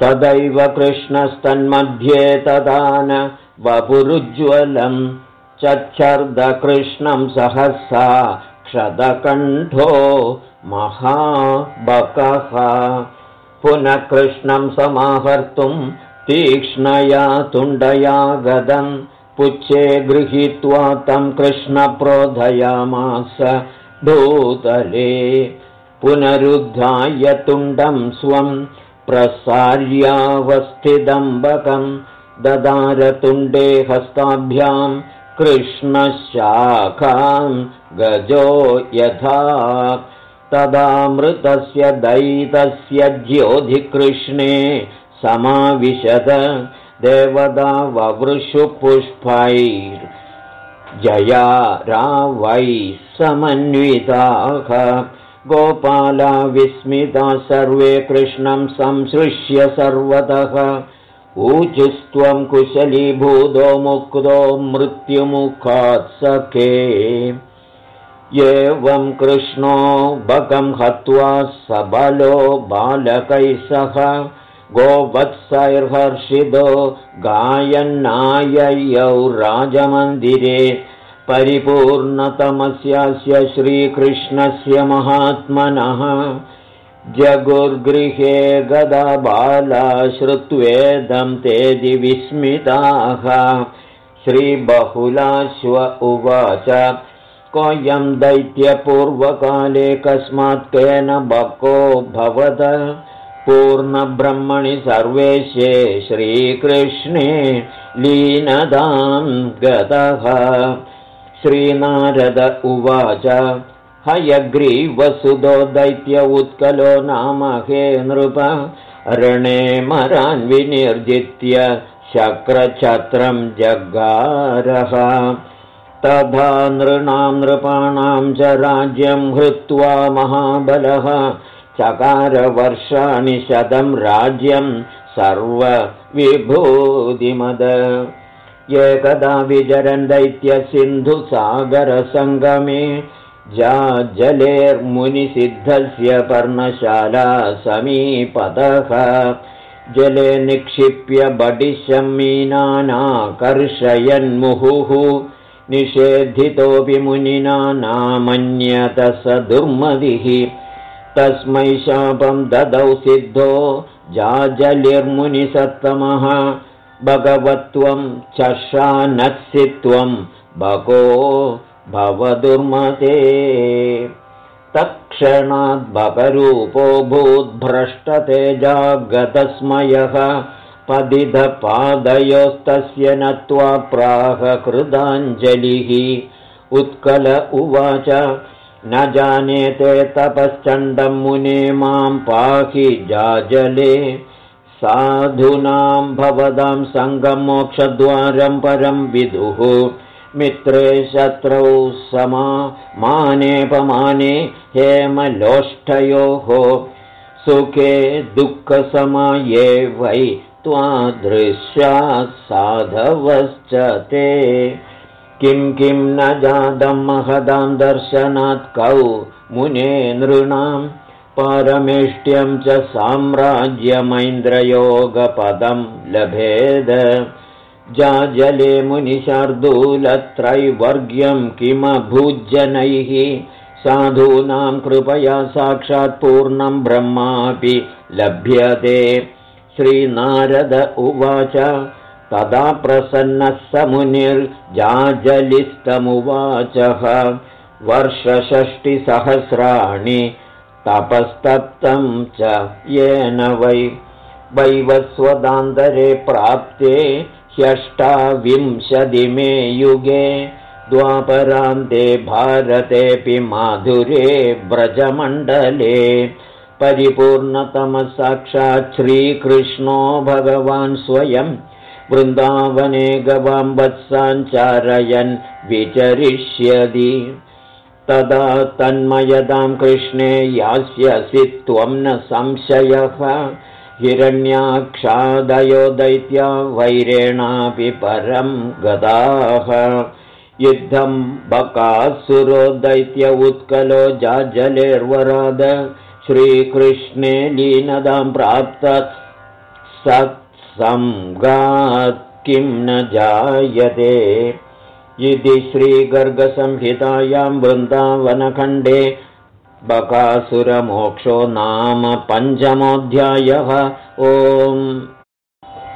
तदैव कृष्णस्तन्मध्ये तदान वपुरुज्ज्वलं चच्छर्दकृष्णं सहसा क्षदकण्ठो महाबकः। पुनः कृष्णं समाहर्तुं तीक्ष्णया तुण्डया गदम् पुच्छे गृहीत्वा तं कृष्णप्रोधयामास भूतले पुनरुद्धाय तुण्डं स्वं प्रसार्यावस्थिदम्बकं ददारतुण्डे हस्ताभ्यां कृष्णशाखां गजो यथा तदामृतस्य दैतस्य ज्योधिकृष्णे समाविशद देवदा ववृषुपुष्पैर्जया रावै समन्विताः। गोपाला विस्मिता सर्वे कृष्णं संसृश्य सर्वतः। ऊचुस्त्वं कुशलीभूतो मुक्तो मृत्युमुखात् सखे एवं कृष्णो बकं हत्वा सबलो बालकैः सह गोवत्सैर्हर्षितो गायन्नाययौ राजमन्दिरे परिपूर्णतमस्यास्य श्रीकृष्णस्य महात्मनः जगुर्गृहे गदा बाला श्रुत्वेदं तेजि विस्मिताः। श्रीबहुलाश्व उवाच कोऽयं दैत्यपूर्वकाले कस्मात् केन बको भवद। पूर्णब्रह्मणि सर्वेशे श्रीकृष्णे लीनदां गतः। श्रीनारद उवाच हयग्रीवसुदो दैत्य उत्कलो नाम हे नृप। रणे मरान् विनिर्जित्य शक्रछत्रं जगारः तथा नृणां नृपाणां च राज्यं हृत्वा महाबलः। चकारवर्षाणि शतं राज्यं सर्वविभूतिमद। एकदा विचरन् दैत्यसिन्धुसागरसङ्गमे जाजलेर्मुनिसिद्धस्य पर्णशाला समीपतः। जले निक्षिप्य बडिशं मीनानाकर्षयन्मुहुः निषेधितोऽपि मुनिना नामन्यत स दुर्मदिः तस्मै शापं ददौ सिद्धो जाजलिर्मुनिसत्तमः। भगवत्वं चषानत्सित्वं भगो भवदुर्मते तत्क्षणाद्भगरूपो भूद्भ्रष्टतेजागतस्मयः पदिधपादयोस्तस्य नत्वा प्राहकृदाञ्जलिः उत्कल उवाच न जानेते तपश्चण्डं मुने मां पाहि जाजले। साधूनां भवदां सङ्गं मोक्षद्वारं परं विदुः। मित्रे शत्रौ समा मानेपमाने हेमलोष्ठयोः। सुखे दुःखसमये वै त्वादृश्यात् साधवश्च ते। किं किं न जातं महदां दर्शनात् कौ मुने नृणां। पारमेष्ट्यं च साम्राज्यमैन्द्रयोगपदं लभेद। जाजले मुनिशार्दूलत्रैवर्ग्यं किमभूज्जनैः। साधूनां कृपया साक्षात् पूर्णं ब्रह्मापि लभ्यते श्रीनारद उवाच तदा प्रसन्नः स मुनिर्जाजलिस्तमुवाचः वर्षषष्टिसहस्राणि तपस्तप्तं च येन वै। वैवस्वदान्तरे प्राप्ते ह्यष्टाविंशदिमे युगे द्वापरान्ते भारतेऽपि माधुरे परिपूर्णतमसाक्षात् श्रीकृष्णो भगवान् स्वयं वृन्दावने गवां वत्साञ्चारयन् विचरिष्यति। तदा तन्मयदां कृष्णे यास्यसि त्वं न संशयः। हिरण्याक्षादयो दैत्या वैरेणापि परं गदाः। युद्धं बकासुरो दैत्य उत्कलो जाजलेर्वराद श्रीकृष्णे लीनदां प्राप्त सत्सङ्गात् किं न जायते। इति श्रीगर्गसंहितायां वृन्दावनखण्डे बकासुरमोक्षो नाम पञ्चमोऽध्यायः। ओम्।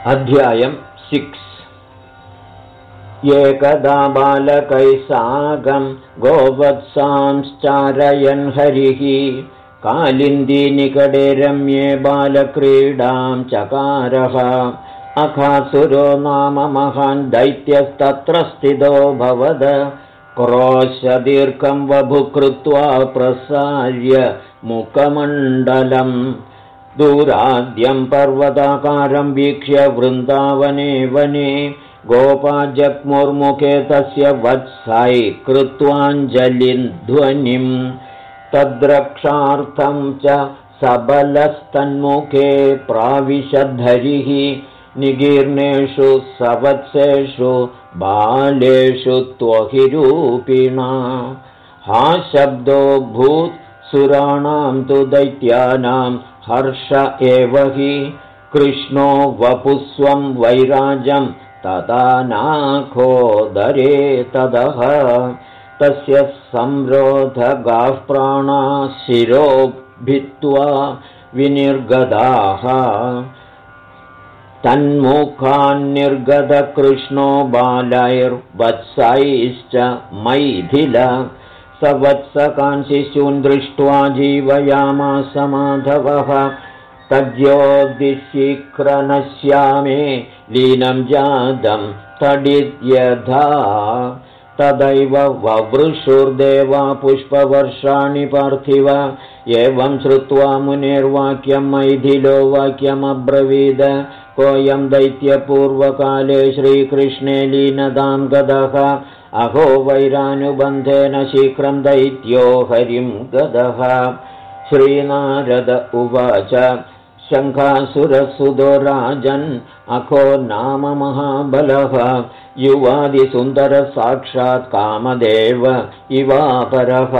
अध्यायम् सिक्स्। एकदा बालकैः साकं गोवत्सांश्चारयन् हरिः कालिन्दीनिकटे रम्ये बालक्रीडां चकारः। अखासुरो नाम महान् दैत्यस्तत्र स्थितो भवद। क्रोशदीर्घं वभु कृत्वा प्रसार्य मुखमण्डलम्। दूराद्यं पर्वताकारं वीक्ष्य वृन्दावने वने। गोपा जग्मुर्मुखे तस्य वत्सै कृत्वाञ्जलिन् ध्वनिम् तद्रक्षार्थं च सबलस्तन्मुखे प्राविशद्धरिः निगीर्णेषु सवत्सेषु बालेषु त्वहिरूपिणा। हा शब्दो भूत् सुराणां तु दैत्यानां हर्ष एव हि। कृष्णो वपुस्वं वैराजं तदा नाखोदरे तदः तस्य संरोधगाः प्राणा शिरो भित्त्वा विनिर्गदाः। तन्मुखान्निर्गतकृष्णो बालैर्वत्सैश्च मैथिल। स वत्सकान् शिशून् दृष्ट्वा जीवयामासमाधवः तज्योदिशीघ्रनश्यामे लीनं जातं तडिद्यधा तदैव ववृषुर्देवा पुष्पवर्षाणि पार्थिव। एवं श्रुत्वा मुनिर्वाक्यं मैथिलो वाक्यमब्रवीद। कोऽयं दैत्यपूर्वकाले श्रीकृष्णे लीनदां गदः। अहो वैरानुबन्धेन शीघ्रं दैत्यो हरिं गदः। श्रीनारद उवाच शङ्खासुरसुदो राजन् अखो नाम महाबलः। युवादिसुन्दरसाक्षात् कामदेव इवापरः।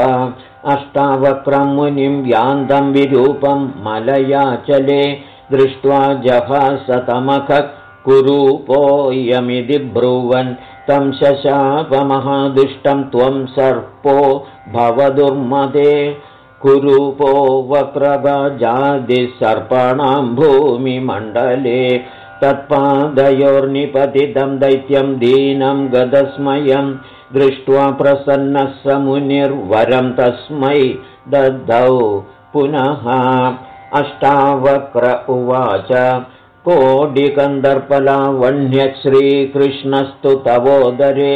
अष्टावक्रं मुनिं यान्तं विरूपं मलयाचले दृष्ट्वा जहासतमख कुरूपोऽयमिति ब्रुवन्। तं शशापमहादुष्टं त्वं सर्पो भवदुर्मदे कुरूपो वक्रगजादिसर्पाणां भूमिमण्डले तत्पादयोर्निपतितं दैत्यं दीनं गदस्मयं दृष्ट्वा प्रसन्नः स मुनिर्वरं तस्मै दद्धौ। पुनः अष्टावक्र उवाच कोडिकन्दर्पलावण्यश्रीकृष्णस्तु तवोदरे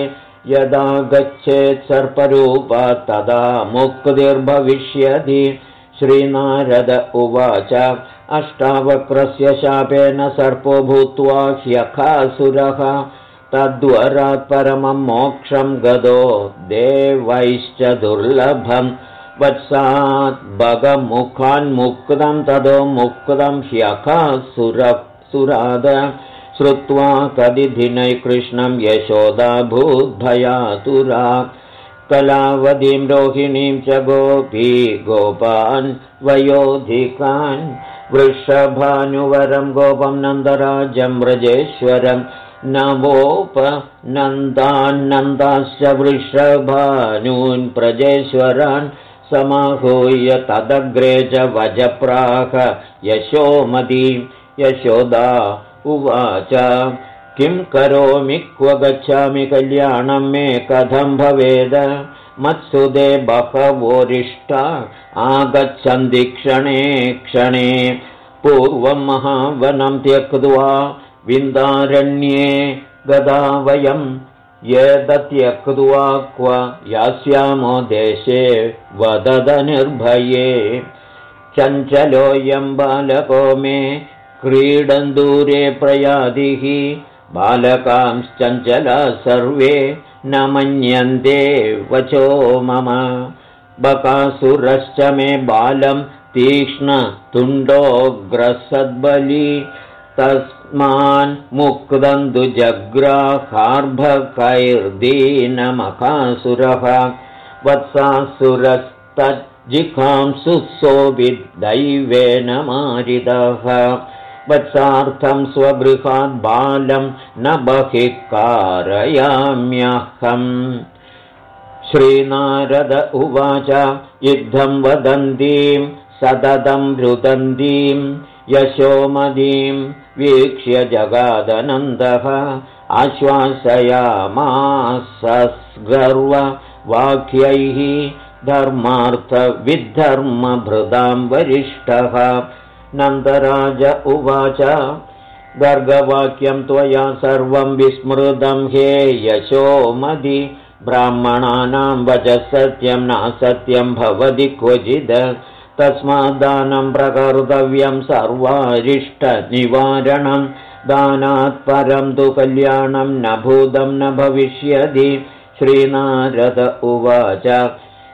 यदा गच्छेत् सर्परूपा तदा मुक्तिर्भविष्यति। श्रीनारद उवाच अष्टावक्रस्य शापेन सर्पो भूत्वा ह्यखासुरः। तद्वरात् परमं मोक्षं गदो देवैश्च दुर्लभम् वत्सात् भगमुखान्मुक्तं तदो मुक्तं ह्यखासुरसुराद श्रुत्वा कृष्णं यशोदाभूद्भयातुरा कलावधीं रोहिणीं च गोपी गोपान् वयोधिकान्। वृषभानुवरं गोपं नन्दराजं व्रजेश्वरं। नवोपनन्दान्नन्दाश्च वृषभानून् प्रजेश्वरान्। समाहूय तदग्रे च वजप्राह यशोमती यशोदा उवाच। किं करोमि क्व गच्छामि कल्याणं मे कथं भवेद? मत्सुदे बहवोरिष्टा आगच्छन्ति क्षणे क्षणे। पूर्वं महावनं त्यक्त्वा विन्दारण्ये गदा वयं। यदत्यक्त्वा क्व यास्यामो देशे वददनिर्भये चञ्चलोऽयं बालको मे क्रीडन्दूरे प्रयादिः बालकांश्चञ्चला सर्वे न मन्यन्ते वचो मम। बकासुरश्च मे बालं तीक्ष्णतुण्डोऽग्रसद्बली तस्मान् मुक्तन्तु जग्राहार्भकैर्दीनमकासुरः। वत्सासुरस्तज्जिखांसुसोभिदैवेन मारितः वत्सार्थं स्वबृहात् बालं न बहिः कारयाम्यहम् श्रीनारद उवाच युद्धं वदन्तीं सततं रुदन्तीं यशोमदीं वीक्ष्य जगादनन्दः। आश्वासयामासर्ववाक्यैः धर्मार्थविद्धर्मभृदां वरिष्ठः नन्दराज उवाच गर्गवाक्यं त्वया सर्वं विस्मृतं। हे यशोमदि ब्राह्मणानां वचः सत्यं नासत्यं भवति क्वचिद्। तस्माद्दानं प्रकर्तव्यं सर्वारिष्टनिवारणं। दानात् परं तु कल्याणं न भूतं न भविष्यति। श्रीनारद उवाच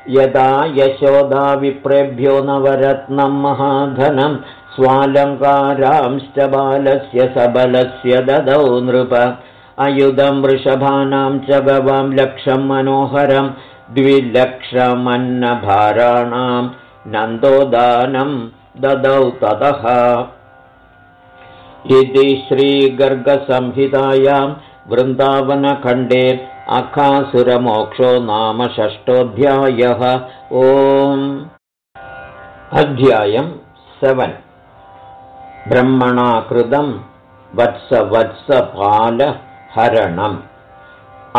यदा यशोदा विप्रेभ्यो नवरत्नं महाधनं स्वालङ्कारांश्च बालस्य सबलस्य ददौ नृप। अयुधं वृषभानां च गवां लक्षं मनोहरं द्विलक्षमन्नभाराणां नन्दोदानं ददौ ततः। इति श्रीगर्गसंहितायां वृन्दावनखण्डे अखासुरमोक्षो नाम षष्ठोऽध्यायः। ओम्। अध्यायम् सेवन् ब्रह्मणा कृतं वत्सवत्सपालहरणम्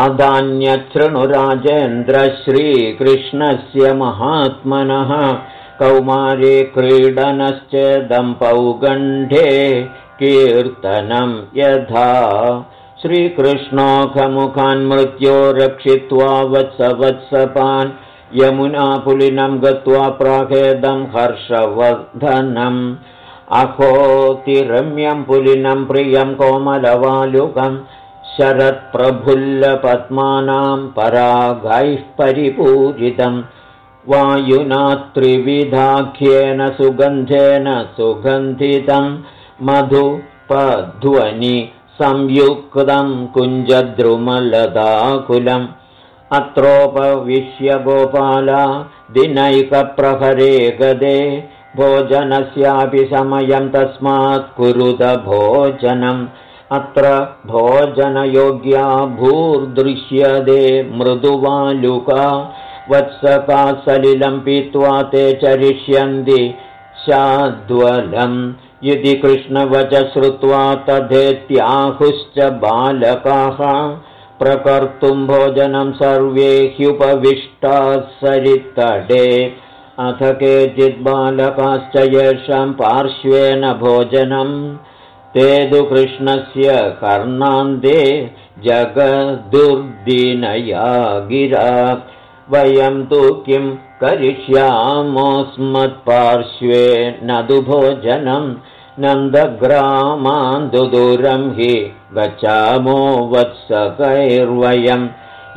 अदान्यशृणुराजेन्द्रश्रीकृष्णस्य महात्मनः कौमारे क्रीडनश्चेदम्पौगण्ढे कीर्तनं यथा। श्रीकृष्णोखमुखान् मृत्यो रक्षित्वा वत्सवत्सपान् यमुनापुलिनं गत्वा प्राहेदं हर्षवर्धनम् अहोतिरम्यं पुलिनं प्रियं कोमलवालुकं शरत्प्रफुल्लपद्मानां परागैः परिपूजितं वायुना त्रिविधाख्येन सुगन्धेन सुगन्धितं मधुपध्वनि संयुक्तं कुञ्जद्रुमलदाकुलम् अत्रोपविश्य गोपाला दिनैकप्रहरे गदे भोजनस्यापि समयं तस्मात् कुरुत भोजनम्। अत्र भोजनयोग्या भूर्दृश्यते मृदुवालुका। वत्सका सलिलं पीत्वा ते चरिष्यन्ति शाद्वलम् यदि कृष्णवच श्रुत्वा तथेत्याहुश्च बालकाः प्रकर्तुं भोजनं सर्वे ह्युपविष्टाः सरितडे अथ केचिद्बालकाश्च येषां पार्श्वेन भोजनं। ते तु कृष्णस्य कर्णान्ते जगदुर्दिनया गिरा वयं तु किं करिष्यामोऽस्मत्पार्श्वे न तु भोजनं। नन्दग्रामान्दुदूरं हि गच्छामो वत्सकैर्वयम्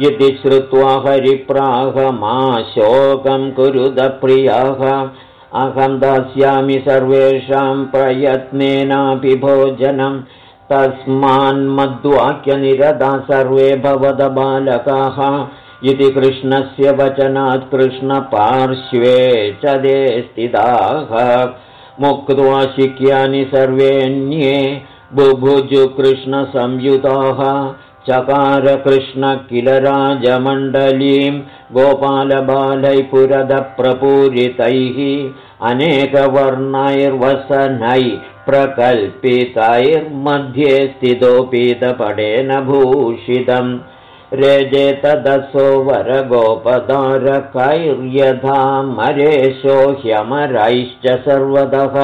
इति श्रुत्वा हरिप्राहमाशोकं कुरुदप्रियाः अहं दास्यामि सर्वेषां प्रयत्नेनापि भोजनं। तस्मान्मद्वाक्यनिरदा सर्वे भवदबालकाः इति कृष्णस्य वचनात् कृष्णपार्श्वे च दे स्थिताः। मुक्त्वा शिक्यानि सर्वेऽन्ये बुभुजु कृष्णसंयुताः चकारकृष्ण किल राजमण्डलीं गोपालबालै पुरदप्रपूरितैः अनेकवर्णैर्वसनै प्रकल्पितैर्मध्ये स्थितो पीतपडेन भूषितम् रेजेतदसो वरगोपदारकैर्यथा मरेशो ह्यमरैश्च सर्वतः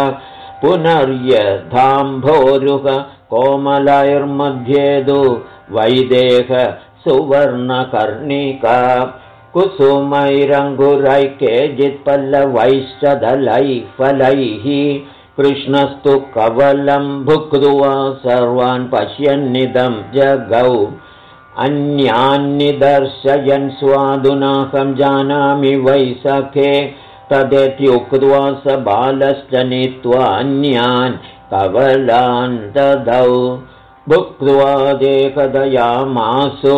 पुनर्यथाम्भोरुह कोमलैर्मध्येदु वैदेह सुवर्णकर्णिका कुसुमैरङ्गुरै केचित्पल्लवैश्च दलैः फलैः कृष्णस्तु कवलं भुक्त्वा सर्वान् पश्यन्निदं जगौ। अन्यान्निदर्शयन् स्वादुनाहं जानामि वै सखे तदेत्युक्त्वा स बालश्च नीत्वा अन्यान् कवलान् ददौ भुक्त्वा देखदयामासु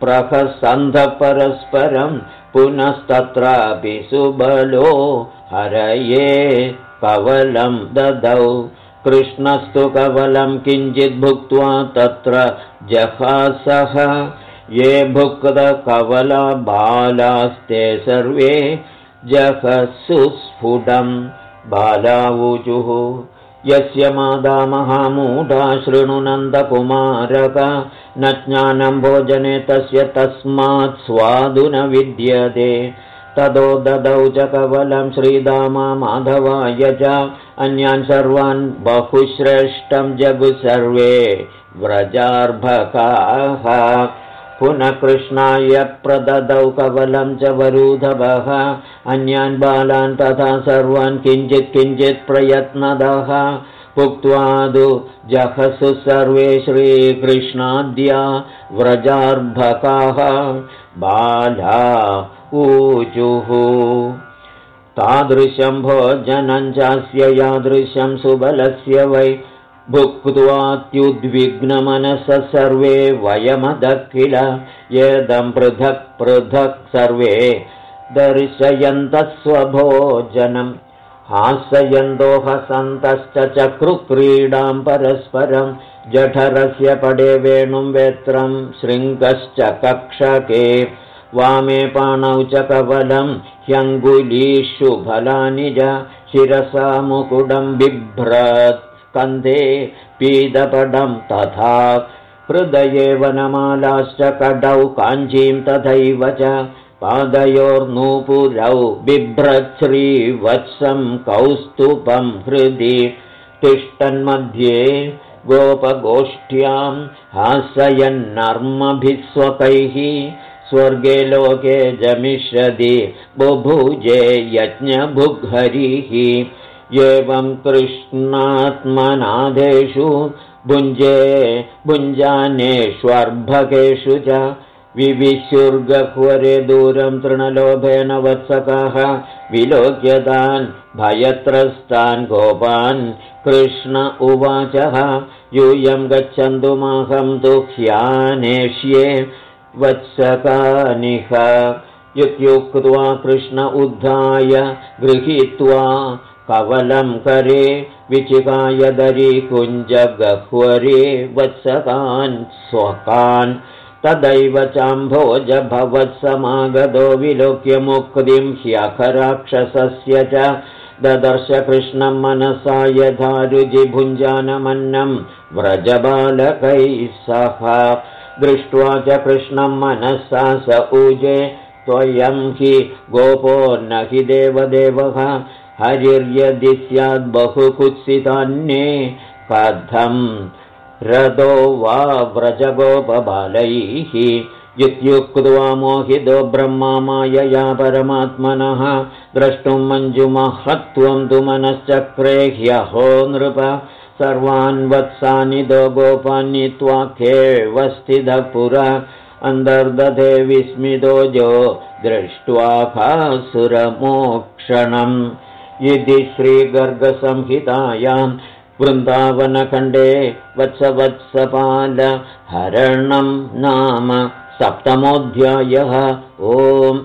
प्रहसन्धपरस्परं पुनस्तत्रापि सुबलो हरये कवलं ददौ कृष्णस्तु कवलं किञ्चित् भुक्त्वा तत्र जहासः। ये भुक्तकवलबालास्ते सर्वे जहसुस्फुटं बालावुचुः यस्य मादा महामूढा शृणुनन्दकुमारक न ज्ञानं भोजने तस्य तस्मात् स्वादु न विद्यते। तदो ददौ च कवलं श्रीदामा माधवाय च अन्यान् सर्वान् बहुश्रेष्ठं जगु सर्वे व्रजार्भकाः पुनः कृष्णाय प्रददौ कवलं च वरुधवः। अन्यान् बालान् तथा सर्वान् किञ्चित् किञ्चित् प्रयत्नदः। उक्त्वादु जहसु सर्वे श्रीकृष्णाद्या व्रजार्भकाः बाला ऊचुः। तादृशं भोजनं चास्य यादृशं सुबलस्य वै भुक्त्वात्युद्विग्नमनसः सर्वे वयमदः किल पृथक् पृथक् सर्वे दर्शयन्तः स्वभोजनम् हासयन्तो हसन्तश्च चक्रुक्रीडां परस्परं जठरस्य पडे वेणुं वेत्रं शृङ्गश्च कक्षके वामे पाणौ च कवलं ह्यङ्गुलीषु फलानि च शिरसा मुकुडं बिभ्रत् स्कन्धे पीदपडं तथा हृदये वनमालाश्च कडौ काञ्चीं तथैव च पादयोर्नूपुरौ बिभ्रच्छ्रीवत्सं कौस्तुभं हृदि तिष्ठन्मध्ये गोपगोष्ठ्यां हासयन्नर्मभिस्वकैः स्वर्गे लोके जमिष्यति बुभुजे यज्ञभुग्हरिः एवं कृष्णात्मनादेषु भुञ्जे भुञ्जानेष्वर्भकेषु च विविशुर्गह्वरे दूरं तृणलोभेन वत्सकाः विलोक्यतान् भयत्रस्तान् गोपान् कृष्ण उवाचः यूयं गच्छन्तु माहं तु ह्यानेष्ये वत्सकानिह इत्युक्त्वा कृष्ण उद्धाय गृहीत्वा कवलं करे विचिकाय दरीकुञ्जगह्वरे वत्सकान् स्वकान् तदैव चाम्भोज भवत्समागतो विलोक्यमुक्तिं ह्यखराक्षसस्य च ददर्श कृष्णं मनसा यथा रुजिभुञ्जानमन्नं व्रजबालकैः सह। दृष्ट्वा च कृष्णं मनसा स ऊजे त्वयं हि गोपो न हि देवदेवः हरिर्यदि स्याद्बहुकुत्सितान्ये कथं रथो वा व्रजगोपबालैः। इत्युक्त्वा मोहितो ब्रह्मा मायया परमात्मनः। द्रष्टुं मञ्जुमहत्त्वं तु मनश्चक्रे ह्यहो नृप। सर्वान् वत्सानि दो गोपान्नित्वाख्येवस्थितः पुरा अन्तर्दधे विस्मितो जो दृष्ट्वा खासुरमोक्षणम् इति श्रीगर्गसंहितायां वृन्दावनखण्डे वत्सवत्सपाल हरणं नाम सप्तमोऽध्यायः ओम्